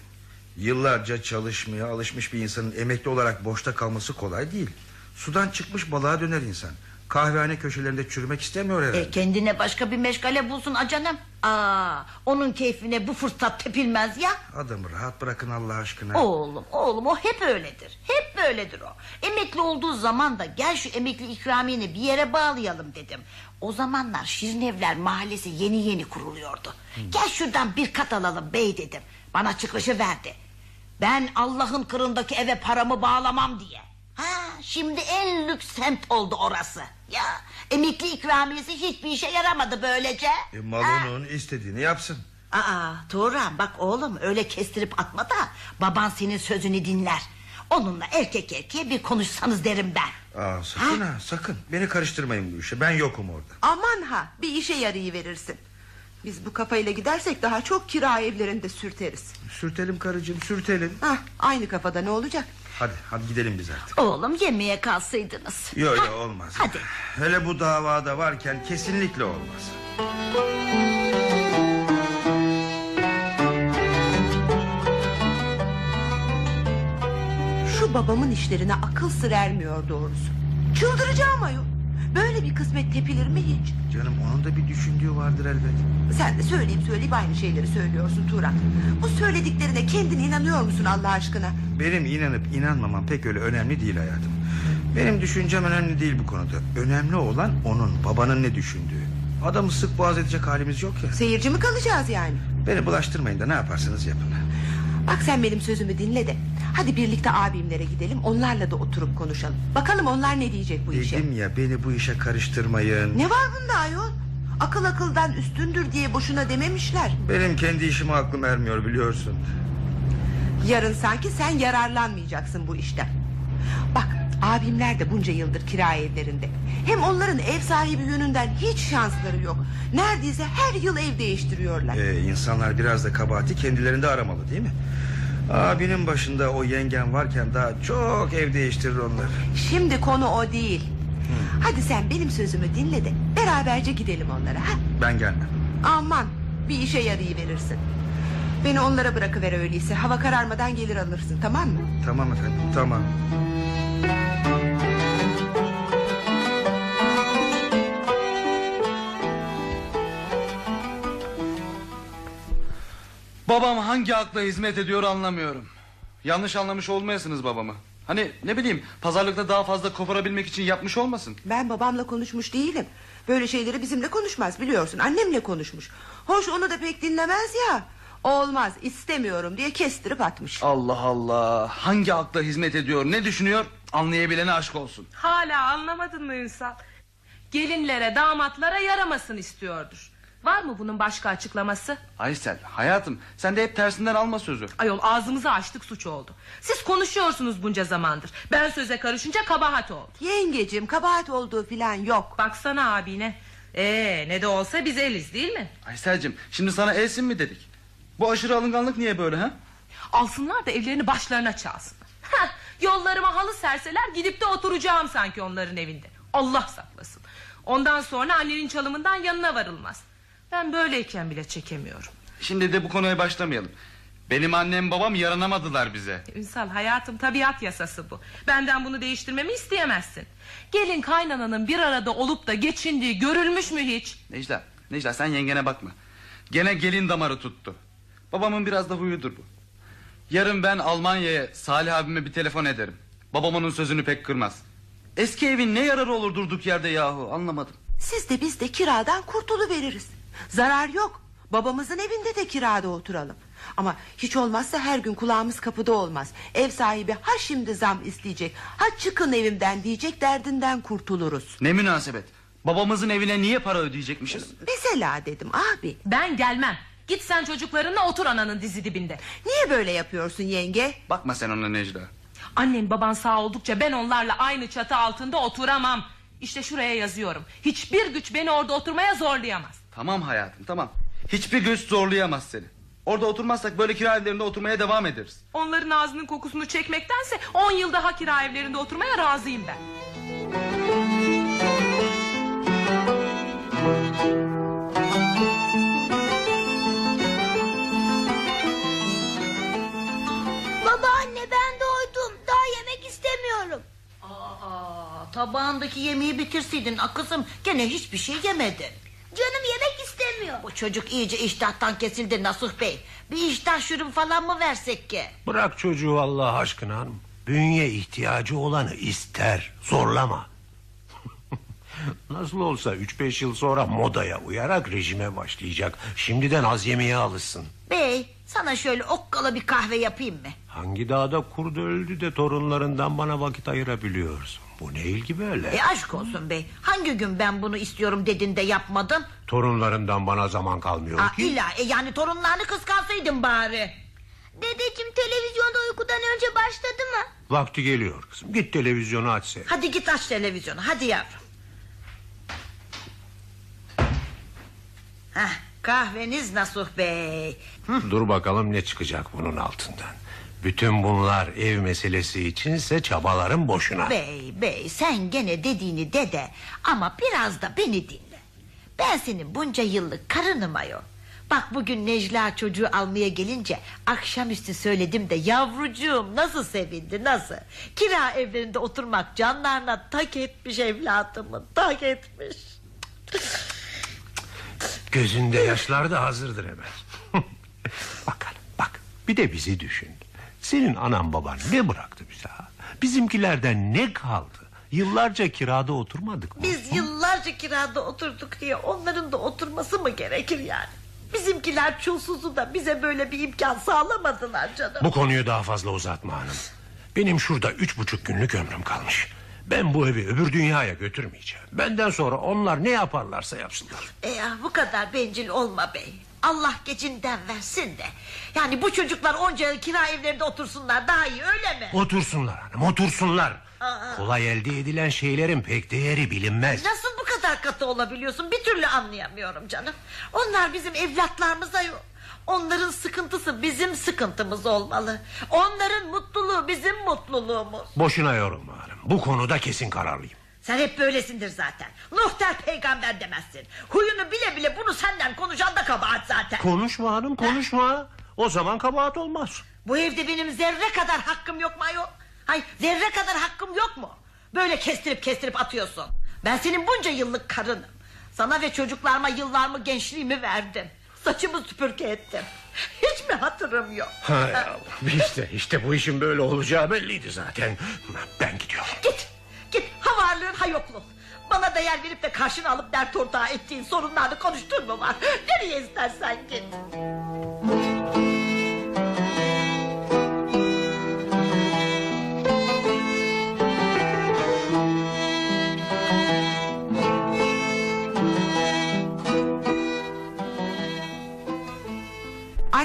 Yıllarca çalışmaya alışmış bir insanın emekli olarak boşta kalması kolay değil. Sudan çıkmış balığa döner insan. Kahvehane köşelerinde çürümek istemiyor herhalde. E, kendine başka bir meşgale bulsun acanım. Aa, onun keyfine bu fırsat tepilmez ya. Adamı rahat bırakın Allah aşkına. Oğlum oğlum o hep öyledir. Hep böyledir o. Emekli olduğu zaman da gel şu emekli ikramiyeni bir yere bağlayalım dedim. O zamanlar Şirinevler mahallesi yeni yeni kuruluyordu. Gel şuradan bir kat alalım bey dedim. Bana çıkışı verdi. Ben Allah'ın kırındaki eve paramı bağlamam diye. Ha, şimdi en lüks semt oldu orası. Ya emekli ikramiyesi hiçbir işe yaramadı böylece. E, Ha. malının istediğini yapsın. Aa Turan bak oğlum öyle kestirip atma da baban senin sözünü dinler. Onunla erkek erkeğe bir konuşsanız derim ben. Aa, sakın ha? sakın. Beni karıştırmayın bu işe. Ben yokum orada. Aman ha bir işe yarayıverirsin. Biz bu kafayla gidersek daha çok kira evlerinde sürteriz. Sürtelim karıcığım sürtelim. Hah, aynı kafada ne olacak? Hadi hadi gidelim biz artık. Oğlum yemeğe kalsaydınız. Yok yok olmaz. Hadi. Hele bu davada varken kesinlikle olmaz. Şu babamın işlerine akıl sır ermiyor doğrusu. Çıldıracağım ayol. Böyle bir kısmet tepilir mi hiç? Canım onun da bir düşündüğü vardır elbet. Sen de söyleyip söyleyip aynı şeyleri söylüyorsun Turan. Bu söylediklerine kendin inanıyor musun Allah aşkına? Benim inanıp inanmamam pek öyle önemli değil hayatım. Benim düşüncem önemli değil bu konuda. Önemli olan onun babanın ne düşündüğü. Adamı sık boğaz edecek halimiz yok ya. Seyirci mi kalacağız yani? Beni bulaştırmayın da ne yaparsanız yapın. Bak sen benim sözümü dinle de. Hadi birlikte abimlere gidelim onlarla da oturup konuşalım. Bakalım onlar ne diyecek bu işe. Dedim ya beni bu işe karıştırmayın. Ne var bunda ayol? Akıl akıldan üstündür diye boşuna dememişler. Benim kendi işime aklım ermiyor biliyorsun. Yarın sanki sen yararlanmayacaksın bu işten. Bak abimler de bunca yıldır kira evlerinde. Hem onların ev sahibi yönünden hiç şansları yok. Neredeyse her yıl ev değiştiriyorlar. Ee, insanlar biraz da kabahati kendilerinde aramalı değil mi? Abinin başında o yengen varken daha çok ev değiştirir onlar. Şimdi konu o değil. Hadi sen benim sözümü dinle de beraberce gidelim onlara. Ha? Ben gelmem. Aman bir işe yarayıverirsin. Beni onlara bırakıver öyleyse. Hava kararmadan gelir alırsın tamam mı? Tamam efendim tamam. Babam hangi akla hizmet ediyor anlamıyorum. Yanlış anlamış olmayasınız babamı. Hani ne bileyim pazarlıkta daha fazla koparabilmek için yapmış olmasın. Ben babamla konuşmuş değilim. Böyle şeyleri bizimle konuşmaz biliyorsun. Annemle konuşmuş. Hoş onu da pek dinlemez ya. Olmaz istemiyorum diye kestirip atmış. Allah Allah. Hangi akla hizmet ediyor ne düşünüyor anlayabilene aşk olsun. Hala anlamadın mı Ünsal? Gelinlere damatlara yaramasın istiyordur. Var mı bunun başka açıklaması? Aysel hayatım sen de hep tersinden alma sözü. Ayol ağzımızı açtık suç oldu. Siz konuşuyorsunuz bunca zamandır. Ben söze karışınca kabahat oldu. Yengecim kabahat olduğu filan yok. Baksana abine. Ee, ne de olsa biz eliz değil mi? Aysel'cim şimdi sana elsin mi dedik? Bu aşırı alınganlık niye böyle ha? Alsınlar da evlerini başlarına çalsınlar. Heh, yollarıma halı serseler gidip de oturacağım sanki onların evinde. Allah saklasın. Ondan sonra annenin çalımından yanına varılmaz. Ben böyleyken bile çekemiyorum. Şimdi de bu konuya başlamayalım. Benim annem babam yaranamadılar bize. Ünsal hayatım tabiat yasası bu. Benden bunu değiştirmemi isteyemezsin. Gelin kaynananın bir arada olup da geçindiği görülmüş mü hiç? Necla, Necla sen yengene bakma. Gene gelin damarı tuttu. Babamın biraz da huyudur bu. Yarın ben Almanya'ya Salih abime bir telefon ederim. Babam onun sözünü pek kırmaz. Eski evin ne yararı olur durduk yerde yahu anlamadım. Siz de biz de kiradan kurtulu veririz. Zarar yok. Babamızın evinde de kirada oturalım. Ama hiç olmazsa her gün kulağımız kapıda olmaz. Ev sahibi ha şimdi zam isteyecek, ha çıkın evimden diyecek derdinden kurtuluruz. Ne münasebet. Babamızın evine niye para ödeyecekmişiz? Mesela dedim abi. Ben gelmem. Git sen çocuklarınla otur ananın dizi dibinde. Niye böyle yapıyorsun yenge? Bakma sen ona Necla. Annen baban sağ oldukça ben onlarla aynı çatı altında oturamam. İşte şuraya yazıyorum. Hiçbir güç beni orada oturmaya zorlayamaz. Tamam hayatım tamam. Hiçbir göz zorlayamaz seni. Orada oturmazsak böyle kira evlerinde oturmaya devam ederiz. Onların ağzının kokusunu çekmektense 10 yıl daha kira evlerinde oturmaya razıyım ben. Babaanne ben doydum. Daha yemek istemiyorum. Aa, tabağındaki yemeği bitirseydin akızım. Gene hiçbir şey yemedin. Canım yemek istemiyor. Bu çocuk iyice iştahtan kesildi Nasuh Bey. Bir iştah şurubu falan mı versek ki? Bırak çocuğu Allah aşkına hanım. Bünye ihtiyacı olanı ister. Zorlama. [LAUGHS] Nasıl olsa 3-5 yıl sonra modaya uyarak rejime başlayacak. Şimdiden az yemeğe alışsın. Bey sana şöyle okkalı bir kahve yapayım mı? Hangi dağda kurdu öldü de torunlarından bana vakit ayırabiliyorsun? Bu ne ilgi böyle? E aşk olsun bey. Hangi gün ben bunu istiyorum dedin de yapmadın? Torunlarından bana zaman kalmıyor Aa, ki. illa e, yani torunlarını kıskansaydın bari. Dedeciğim televizyonda uykudan önce başladı mı? Vakti geliyor kızım. Git televizyonu aç seyret. Hadi git aç televizyonu hadi yavrum. Heh, kahveniz Nasuh Bey. Dur bakalım ne çıkacak bunun altından. Bütün bunlar ev meselesi içinse çabalarım boşuna. Bey bey sen gene dediğini de de ama biraz da beni dinle. Ben senin bunca yıllık karınım ayol. Bak bugün Necla çocuğu almaya gelince akşamüstü söyledim de yavrucuğum nasıl sevindi nasıl. Kira evlerinde oturmak canlarına tak etmiş evladımın tak etmiş. Gözünde yaşlar da hazırdır hemen. [LAUGHS] Bakalım bak bir de bizi düşün. Senin anan baban ne bıraktı bize ha? Bizimkilerden ne kaldı? Yıllarca kirada oturmadık mı? Biz yıllarca kirada oturduk diye onların da oturması mı gerekir yani? Bizimkiler çulsuzu da bize böyle bir imkan sağlamadılar canım. Bu konuyu daha fazla uzatma hanım. Benim şurada üç buçuk günlük ömrüm kalmış. Ben bu evi öbür dünyaya götürmeyeceğim. Benden sonra onlar ne yaparlarsa yapsınlar. E ya bu kadar bencil olma bey. Allah gecinden versin de. Yani bu çocuklar onca yıl kira evlerinde otursunlar daha iyi öyle mi? Otursunlar hanım otursunlar. Aa. Kolay elde edilen şeylerin pek değeri bilinmez. Nasıl bu kadar katı olabiliyorsun bir türlü anlayamıyorum canım. Onlar bizim evlatlarımız ayol. Onların sıkıntısı bizim sıkıntımız olmalı. Onların mutluluğu bizim mutluluğumuz. Boşuna yorulma. Bu konuda kesin kararlıyım. Sen hep böylesindir zaten. Nuh der peygamber demezsin. Huyunu bile bile bunu senden konuşan da kabahat zaten. Konuşma hanım konuşma. O zaman kabahat olmaz. Bu evde benim zerre kadar hakkım yok mu ayol? Hay zerre kadar hakkım yok mu? Böyle kestirip kestirip atıyorsun. Ben senin bunca yıllık karınım. Sana ve çocuklarıma yıllarımı gençliğimi verdim. Saçımı süpürge ettim. Hiç mi hatırım yok? Hay Allah. İşte, işte bu işin böyle olacağı belliydi zaten. Ben gidiyorum. Git. Git ha varlığın ha yokluğun. Bana değer verip de karşına alıp dert ortağı ettiğin sorunlarını konuştun mu var? Nereye istersen git.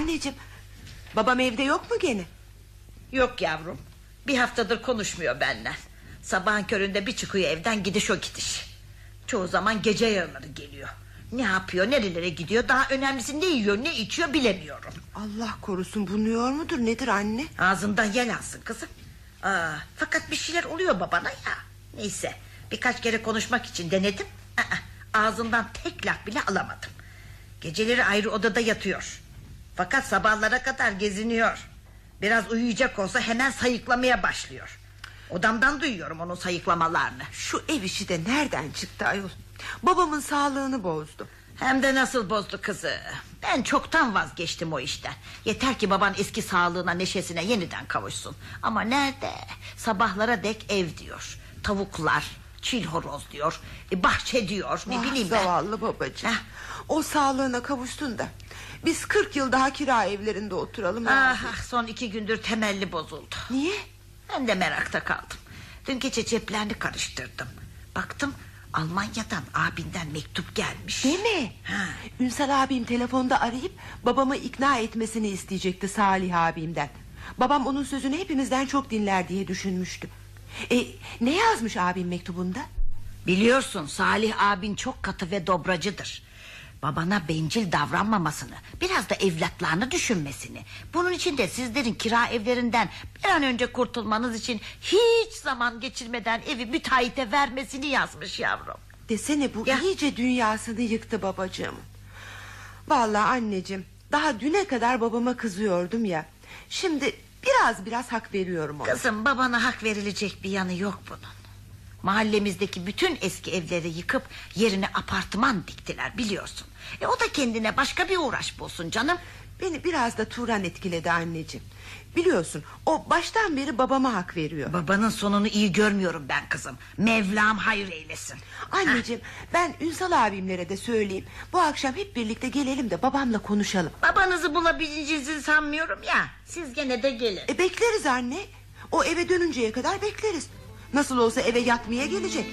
Anneciğim babam evde yok mu gene? Yok yavrum. Bir haftadır konuşmuyor benden. Sabahın köründe bir çıkıyor evden gidiş o gidiş. Çoğu zaman gece yarıları geliyor. Ne yapıyor nerelere gidiyor daha önemlisi ne yiyor ne içiyor bilemiyorum. Allah korusun bulunuyor mudur nedir anne? Ağzından yel alsın kızım. Aa, fakat bir şeyler oluyor babana ya. Neyse birkaç kere konuşmak için denedim. Aa, ağzından tek laf bile alamadım. Geceleri ayrı odada yatıyor. Fakat sabahlara kadar geziniyor. Biraz uyuyacak olsa hemen sayıklamaya başlıyor. Odamdan duyuyorum onun sayıklamalarını. Şu ev işi de nereden çıktı ayol? Babamın sağlığını bozdu. Hem de nasıl bozdu kızı. Ben çoktan vazgeçtim o işten. Yeter ki baban eski sağlığına neşesine yeniden kavuşsun. Ama nerede? Sabahlara dek ev diyor. Tavuklar, çil horoz diyor. E, bahçe diyor. Ne Vah, bileyim ben. zavallı babacığım. Heh. O sağlığına kavuştun da. Biz 40 yıl daha kira evlerinde oturalım. Ah, ah, son iki gündür temelli bozuldu. Niye? Ben de merakta kaldım. Dün gece ceplerini karıştırdım. Baktım Almanya'dan abinden mektup gelmiş. Değil mi? Ha. Ünsal abim telefonda arayıp babamı ikna etmesini isteyecekti Salih abimden. Babam onun sözünü hepimizden çok dinler diye düşünmüştü. E, ne yazmış abim mektubunda? Biliyorsun Salih abin çok katı ve dobracıdır. Babana bencil davranmamasını, biraz da evlatlarını düşünmesini. Bunun için de sizlerin kira evlerinden bir an önce kurtulmanız için hiç zaman geçirmeden evi müteahhite vermesini yazmış yavrum. Desene bu Ya. iyice dünyasını yıktı babacığım. Vallahi anneciğim daha düne kadar babama kızıyordum ya. Şimdi biraz biraz hak veriyorum ona. Kızım babana hak verilecek bir yanı yok bunun. Mahallemizdeki bütün eski evleri yıkıp yerine apartman diktiler biliyorsun. E o da kendine başka bir uğraş bulsun canım. Beni biraz da Turan etkiledi anneciğim. Biliyorsun o baştan beri babama hak veriyor. Babanın sonunu iyi görmüyorum ben kızım. Mevlam hayır eylesin. Anneciğim ben Ünsal abimlere de söyleyeyim. Bu akşam hep birlikte gelelim de babamla konuşalım. Babanızı bulabileceğinizi sanmıyorum ya. Siz gene de gelin. E bekleriz anne. O eve dönünceye kadar bekleriz. Nasıl olsa eve yatmaya gelecek.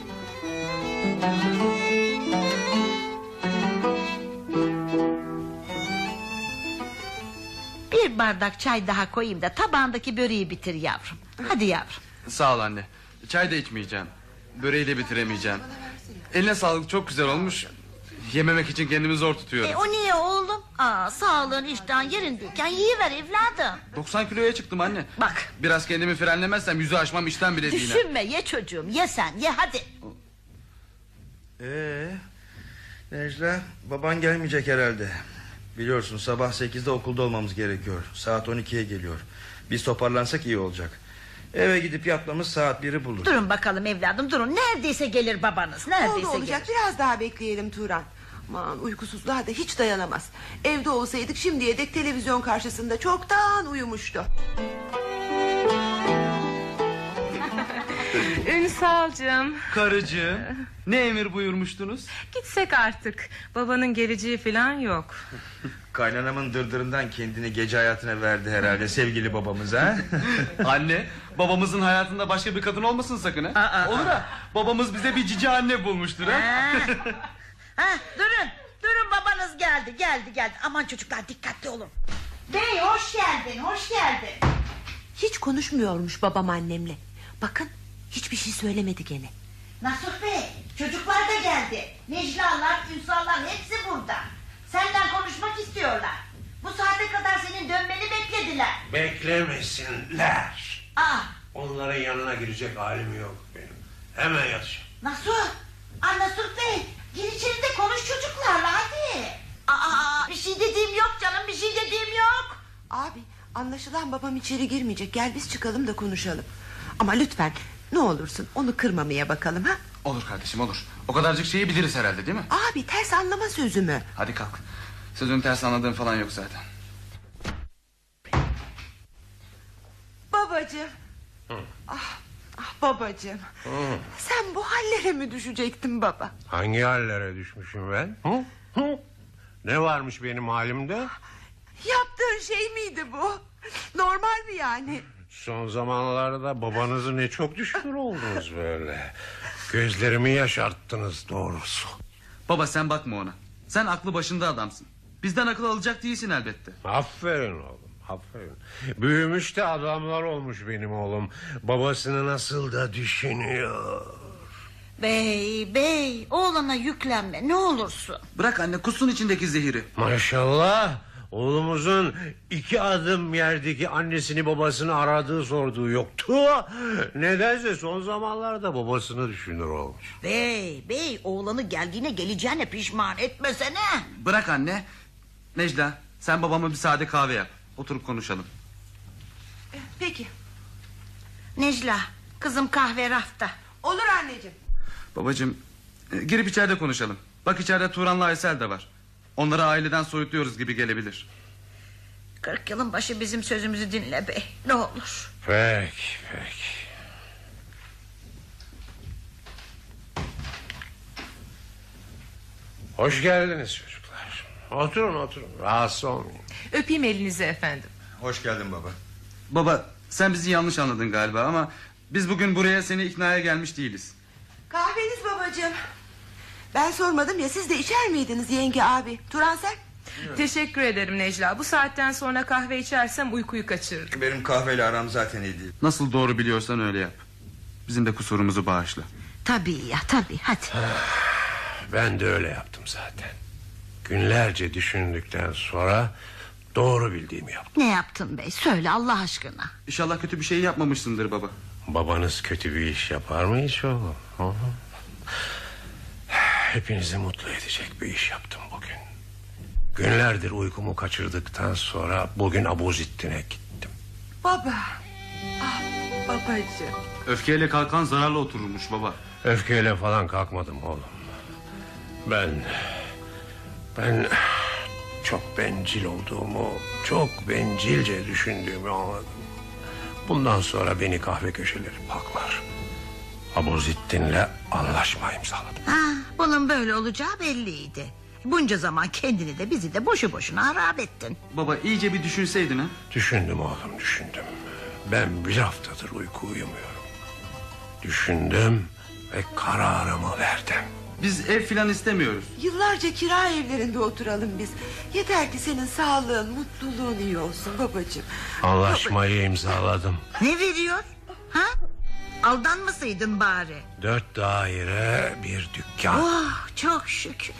Bir bardak çay daha koyayım da tabağındaki böreği bitir yavrum. Hadi yavrum. Sağ ol anne. Çay da içmeyeceğim. Böreği de bitiremeyeceğim. Eline sağlık çok güzel olmuş. Yememek için kendimi zor tutuyorum. E o niye oğlum? Aa, sağlığın iştahın yerindeyken yiyiver evladım. 90 kiloya çıktım anne. Bak. Biraz kendimi frenlemezsem yüzü aşmam işten bile değil. Düşünme ye çocuğum ye sen ye hadi. Ee, Necla baban gelmeyecek herhalde. Biliyorsun sabah 8'de okulda olmamız gerekiyor. Saat 12'ye geliyor. Biz toparlansak iyi olacak. Eve gidip yatmamız saat 1'i bulur. Durun bakalım evladım durun. Neredeyse gelir babanız neredeyse Oldu olacak gelir. biraz daha bekleyelim Turan. Aman uykusuzluğa da hiç dayanamaz. Evde olsaydık şimdiye dek televizyon karşısında çoktan uyumuştu. [LAUGHS] Ünsalcığım Karıcığım [LAUGHS] ne emir buyurmuştunuz? gitsek artık. Babanın geleceği falan yok. [LAUGHS] Kaynanamın dırdırından kendini gece hayatına verdi herhalde sevgili babamız ha. Anne babamızın hayatında başka bir kadın olmasın sakın ha. Olur ha. Babamız bize bir cici anne bulmuştur ha. Ha. ha, durun durun babanız geldi geldi geldi. Aman çocuklar dikkatli olun. Bey hoş geldin hoş geldin. Hiç konuşmuyormuş babam annemle. Bakın hiçbir şey söylemedi gene. Nasuh Bey çocuklar da geldi. Neclalar, Ünsallar hepsi burada. Senden konuşmak istiyorlar. Bu saate kadar senin dönmeni beklediler. Beklemesinler. Aa, Onların yanına girecek halim yok benim. Hemen yatacağım. Nasuh, Aa, Nasuh Bey gir içeri de konuş çocuklarla hadi. Aa, bir şey dediğim yok canım bir şey dediğim yok. Abi anlaşılan babam içeri girmeyecek. Gel biz çıkalım da konuşalım. Ama lütfen ne olursun onu kırmamaya bakalım ha. Olur kardeşim olur. O kadarcık şeyi biliriz herhalde değil mi? Abi ters anlama sözümü. Hadi kalk. Sözün ters anladığım falan yok zaten. Babacığım. Ah, ah babacığım. Sen bu hallere mi düşecektin baba? Hangi hallere düşmüşüm ben? Hı? Hı? Ne varmış benim halimde? Yaptığın şey miydi bu? Normal mi yani? Son zamanlarda babanızı ne çok düşkün oldunuz böyle. Gözlerimi yaşarttınız doğrusu. Baba sen bakma ona. Sen aklı başında adamsın. Bizden akıl alacak değilsin elbette. Aferin oğlum aferin. Büyümüş de adamlar olmuş benim oğlum. Babasını nasıl da düşünüyor. Bey bey oğlana yüklenme ne olursun. Bırak anne kussun içindeki zehiri. Maşallah oğlumuzun iki adım yerdeki annesini babasını aradığı sorduğu yoktu. Nedense son zamanlarda babasını düşünür olmuş. Bey bey oğlanı geldiğine geleceğine pişman etmesene. Bırak anne. Necla sen babama bir sade kahve yap. Oturup konuşalım. Peki Necla kızım kahve rafta. olur anneciğim. Babacığım e, girip içeride konuşalım. Bak içeride Turan'la Aysel de var. Onları aileden soyutluyoruz gibi gelebilir. Kırk yılın başı bizim sözümüzü dinle bey ne olur. Peki peki. Hoş geldiniz çocuklar. Oturun oturun rahatsız olmayın. Öpeyim elinizi efendim. Hoş geldin baba. Baba sen bizi yanlış anladın galiba ama... ...biz bugün buraya seni iknaya gelmiş değiliz. Kahveniz babacığım. Ben sormadım ya siz de içer miydiniz yenge abi? Turan sen? Teşekkür ederim Necla. Bu saatten sonra kahve içersem uykuyu kaçırırım. Benim kahveyle aram zaten iyi değil. Nasıl doğru biliyorsan öyle yap. Bizim de kusurumuzu bağışla. Tabii ya tabii hadi. Ben de öyle yaptım zaten. Günlerce düşündükten sonra doğru bildiğimi yaptım. Ne yaptın bey söyle Allah aşkına. İnşallah kötü bir şey yapmamışsındır baba. Babanız kötü bir iş yapar mı hiç oğlum? Hı hı. Hepinizi mutlu edecek bir iş yaptım bugün. Günlerdir uykumu kaçırdıktan sonra bugün Abuzittin'e gittim. Baba. Ah babacığım. Öfkeyle kalkan zararla otururmuş baba. Öfkeyle falan kalkmadım oğlum. Ben... Ben... Çok bencil olduğumu, çok bencilce düşündüğümü anladım. Bundan sonra beni kahve köşeleri paklar. Abuzittin'le anlaşma imzaladım. Ha, bunun böyle olacağı belliydi. Bunca zaman kendini de bizi de boşu boşuna harap ettin. Baba iyice bir düşünseydin ha. Düşündüm oğlum düşündüm. Ben bir haftadır uyku uyumuyorum. Düşündüm ve kararımı verdim. Biz ev filan istemiyoruz. Yıllarca kira evlerinde oturalım biz. Yeter ki senin sağlığın, mutluluğun iyi olsun babacığım. Anlaşmayı imzaladım. Ne veriyor? Ha? Aldanmasaydın bari. Dört daire bir dükkan. Oh çok şükür.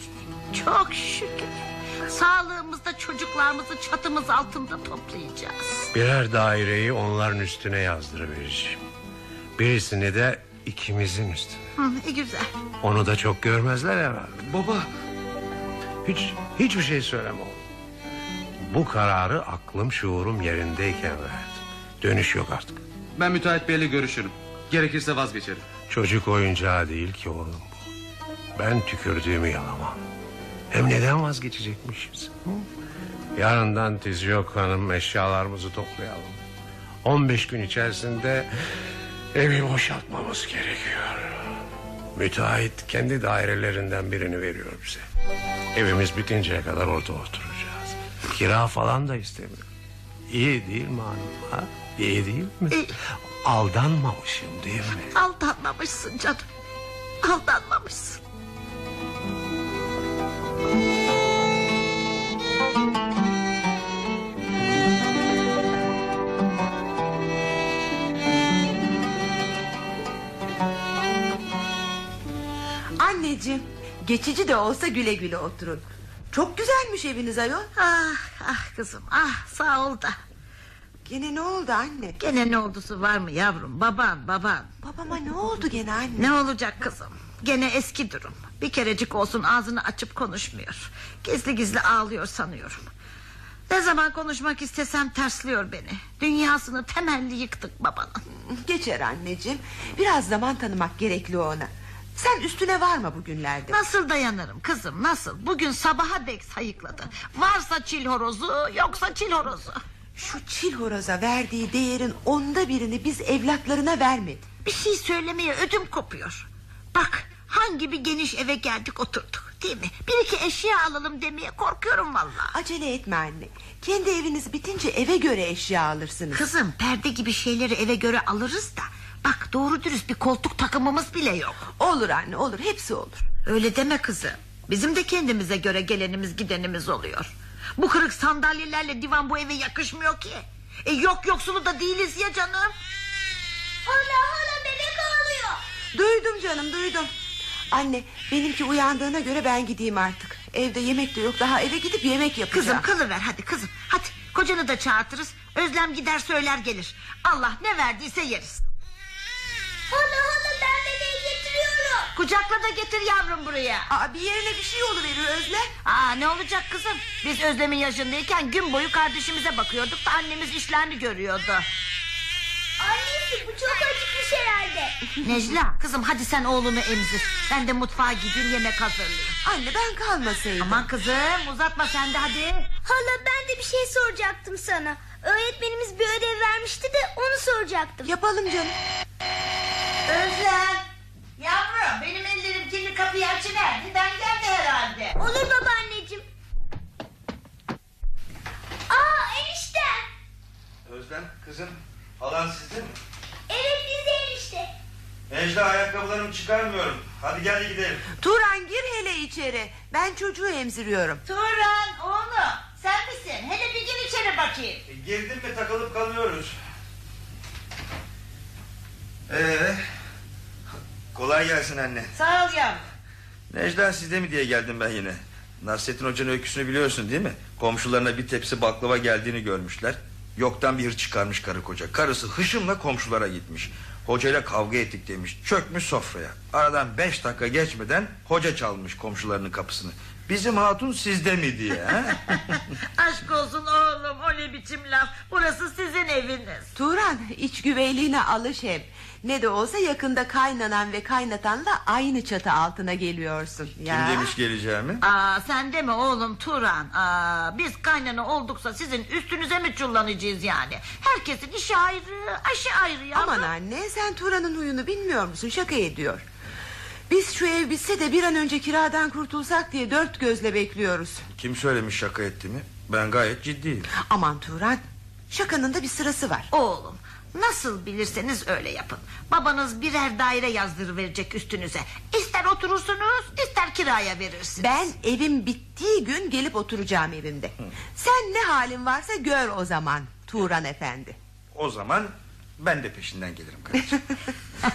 Çok şükür. Sağlığımızda çocuklarımızı çatımız altında toplayacağız. Birer daireyi onların üstüne yazdırıvereceğim. Birisini de ikimizin üstüne. Hı, e güzel. Onu da çok görmezler herhalde. Baba Hiç hiçbir şey söyleme oğlum. Bu kararı aklım şuurum yerindeyken verdim. Dönüş yok artık. ben müteahhit beyle görüşürüm. Gerekirse vazgeçerim. Çocuk oyuncağı değil ki oğlum bu. Ben tükürdüğümü yalamam. Hem neden vazgeçecekmişiz? Hı? Yarından tiz yok hanım eşyalarımızı toplayalım. 15 gün içerisinde evi boşaltmamız gerekiyor. Müteahhit kendi dairelerinden birini veriyor bize. Evimiz bitinceye kadar orada oturacağız. Kira falan da istemiyor. İyi değil mi hanım? Ha? İyi değil mi? Aldanmamışım değil mi? Aldanmamışsın canım. Aldanmamışsın. Anneciğim, geçici de olsa güle güle oturun. Çok güzelmiş eviniz ayol. Ah ah kızım ah sağ ol da. Gene ne oldu anne? Gene ne oldusu var mı yavrum baban baban. Babama ne oldu gene anne? Ne olacak kızım? Gene eski durum. Bir kerecik olsun ağzını açıp konuşmuyor. Gizli gizli ağlıyor sanıyorum. Ne zaman konuşmak istesem tersliyor beni. Dünyasını temelli yıktık babanın. Geçer anneciğim. Biraz zaman tanımak gerekli ona. Sen üstüne varma bugünlerde. Nasıl dayanırım kızım nasıl? Bugün sabaha dek sayıkladı. Varsa çil horozu yoksa çil horozu. Şu çil horoza verdiği değerin onda birini biz evlatlarına vermedik. Bir şey söylemeye ödüm kopuyor. Bak hangi bir geniş eve geldik oturduk değil mi? Bir iki eşya alalım demeye korkuyorum vallahi. Acele etme anne. Kendi eviniz bitince eve göre eşya alırsınız. Kızım perde gibi şeyleri eve göre alırız da. Bak doğru dürüst bir koltuk takımımız bile yok. Olur anne olur hepsi olur. Öyle deme kızım. Bizim de kendimize göre gelenimiz gidenimiz oluyor. Bu kırık sandalyelerle divan bu eve yakışmıyor ki. E yok yoksulu da değiliz ya canım. Hala hala bebek ağlıyor. Duydum canım duydum. Anne benimki uyandığına göre ben gideyim artık. Evde yemek de yok daha eve gidip yemek yapacağım. Kızım kılıver hadi kızım. Hadi kocanı da çağırtırız. Özlem gider söyler gelir. Allah ne verdiyse yeriz. Hala hala ben. Kucakla da getir yavrum buraya. Aa, bir yerine bir şey oluverir Özlem. Aa ne olacak kızım? Biz Özlem'in yaşındayken gün boyu kardeşimize bakıyorduk da annemiz işlerini görüyordu. Annesi bu çok acıkmış herhalde. [LAUGHS] Necla kızım hadi sen oğlunu emzir. Ben de mutfağa gideyim yemek hazırlayayım. Anne ben kalmasaydım. Aman kızım uzatma sen de hadi. Hala ben de bir şey soracaktım sana. Öğretmenimiz bir ödev vermişti de onu soracaktım. Yapalım canım. Özlem. Yavrum benim ellerim kirli kapıyı açıver. Giden geldi herhalde. Olur babaanneciğim. Aa enişte. Özlem kızım halan sizde mi? Evet bizde enişte. Necla ayakkabılarımı çıkarmıyorum. Hadi gel gidelim. Turan gir hele içeri. Ben çocuğu emziriyorum. Turan oğlum sen misin? Hele bir gir içeri bakayım. E, girdim mi takılıp kalıyoruz. Ee, kolay gelsin anne. Sağ ol yavrum. Necla sizde mi diye geldim ben yine. Nasrettin Hoca'nın öyküsünü biliyorsun değil mi? Komşularına bir tepsi baklava geldiğini görmüşler. Yoktan bir hır çıkarmış karı koca. Karısı hışımla komşulara gitmiş. Hocayla kavga ettik demiş. Çökmüş sofraya. Aradan beş dakika geçmeden hoca çalmış komşularının kapısını. Bizim hatun sizde mi diye. ha? [LAUGHS] Aşk olsun oğlum o ne biçim laf. Burası sizin eviniz. Turan iç güveyliğine alış hem. Ne de olsa yakında kaynanan ve kaynatanla aynı çatı altına geliyorsun. Ya. Kim demiş geleceğimi? Aa, sen de mi oğlum Turan? Aa, biz kaynana olduksa sizin üstünüze mi çullanacağız yani? Herkesin işi ayrı, aşı ayrı ya. Aman anne sen Turan'ın huyunu bilmiyor musun? Şaka ediyor. Biz şu ev bitse de bir an önce kiradan kurtulsak diye dört gözle bekliyoruz. Kim söylemiş şaka ettiğimi? Ben gayet ciddiyim. Aman Turan şakanın da bir sırası var. Oğlum nasıl bilirseniz öyle yapın. Babanız birer daire yazdırıverecek üstünüze. İster oturursunuz ister kiraya verirsiniz. Ben evim bittiği gün gelip oturacağım evimde. Sen ne halin varsa gör o zaman Turan efendi. O zaman ben de peşinden gelirim karıcığım.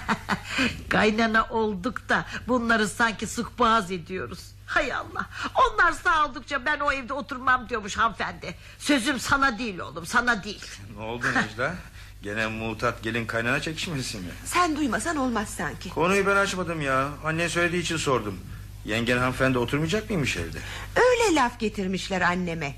[LAUGHS] Kaynana olduk da bunları sanki sık boğaz ediyoruz. Hay Allah. Onlar sağ oldukça ben o evde oturmam diyormuş hanımefendi. Sözüm sana değil oğlum sana değil. ne oldu Necla? [LAUGHS] Gene mutat gelin kaynana çekişmesi mi? Sen duymasan olmaz sanki. Konuyu ben açmadım ya. Annen söylediği için sordum. Yengen hanımefendi oturmayacak mıymış evde? Öyle laf getirmişler anneme.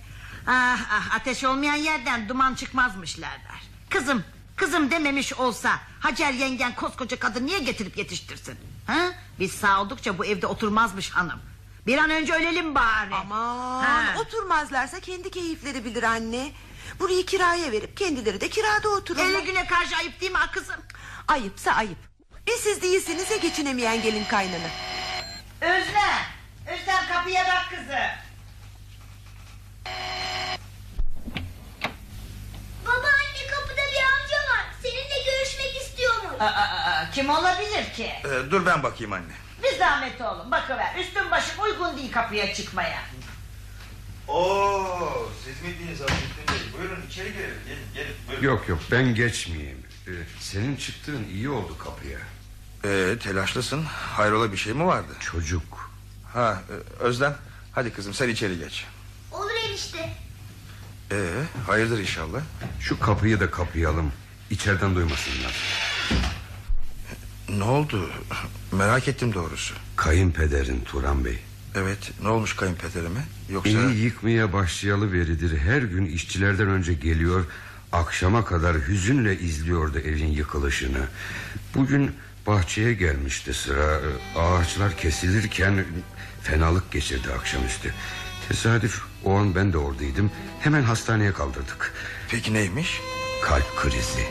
Ah, ah ateş olmayan yerden duman çıkmazmış derler. Kızım kızım dememiş olsa Hacer yengen koskoca kadın niye getirip yetiştirsin? Ha? Biz sağ oldukça bu evde oturmazmış hanım. Bir an önce ölelim bari. Aman Ha. oturmazlarsa kendi keyifleri bilir anne. Burayı kiraya verip kendileri de kirada otururlar. Ele güne karşı ayıp değil mi kızım? Ayıpsa ayıp. Bir siz değilsiniz ya geçinemeyen gelin kaynana. Özlem. Özlem kapıya bak kızım. Babaanne kapıda bir amca var. Seninle görüşmek istiyormuş. Aa, aa, aa, kim olabilir ki? Ee, dur ben bakayım anne. Bir zahmet oğlum bakıver üstün başım uygun değil kapıya çıkmaya. Oo, siz miydiniz Hazretleri Bey? Buyurun içeri girelim. Gelin, gelin. Buyurun. Yok yok ben geçmeyeyim. Ee, senin çıktığın iyi oldu kapıya. Ee, telaşlısın. Hayrola bir şey mi vardı? Çocuk. Ha, e, Özlem. Hadi kızım sen içeri geç. Olur enişte. Ee, hayırdır inşallah. Şu kapıyı da kapayalım. İçeriden duymasınlar. Ne oldu? Merak ettim doğrusu. Kayınpederin Turan Bey. Evet, ne olmuş kayınpederime? Yoksa... Evi yıkmaya başlayalı beridir her gün işçilerden önce geliyor Akşama kadar hüzünle izliyordu evin yıkılışını. Bugün bahçeye gelmişti sıra. Ağaçlar kesilirken fenalık geçirdi akşamüstü. Tesadüf o an ben de oradaydım. Hemen hastaneye kaldırdık. Peki neymiş? Kalp krizi.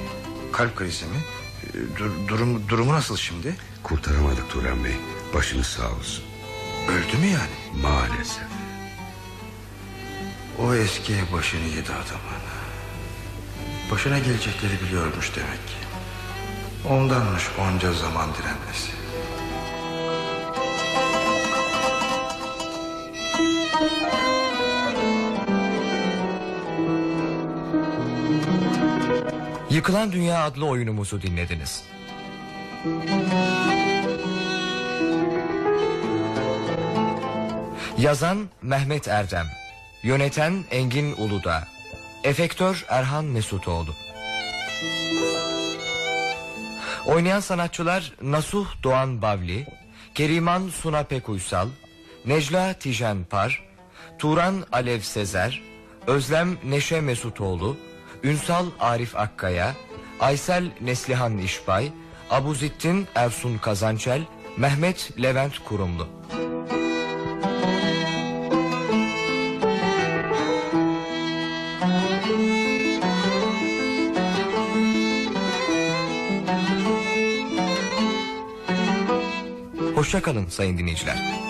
Kalp krizi mi? Ee, dur- durum, durumu nasıl şimdi? Kurtaramadık Turan Bey. Başınız sağ olsun Öldü mü yani? Maalesef O eski ev başını yedi adamın. Başına gelecekleri biliyormuş demek ki. Ondanmış onca zaman direnmesi. Yıkılan Dünya adlı oyunumuzu dinlediniz. Yazan Mehmet Erdem. Yöneten Engin Uludağ Efektör Erhan Mesutoğlu. Oynayan sanatçılar Nasuh Doğan Bavli Keriman Suna Pekuysal Necla Tijen Par Turan Alev Sezer Özlem Neşe Mesutoğlu Ünsal Arif Akkaya Aysel Neslihan İşbay Abuzittin Ersun Kazançel Mehmet Levent Kurumlu Hoşçakalın sayın dinleyiciler.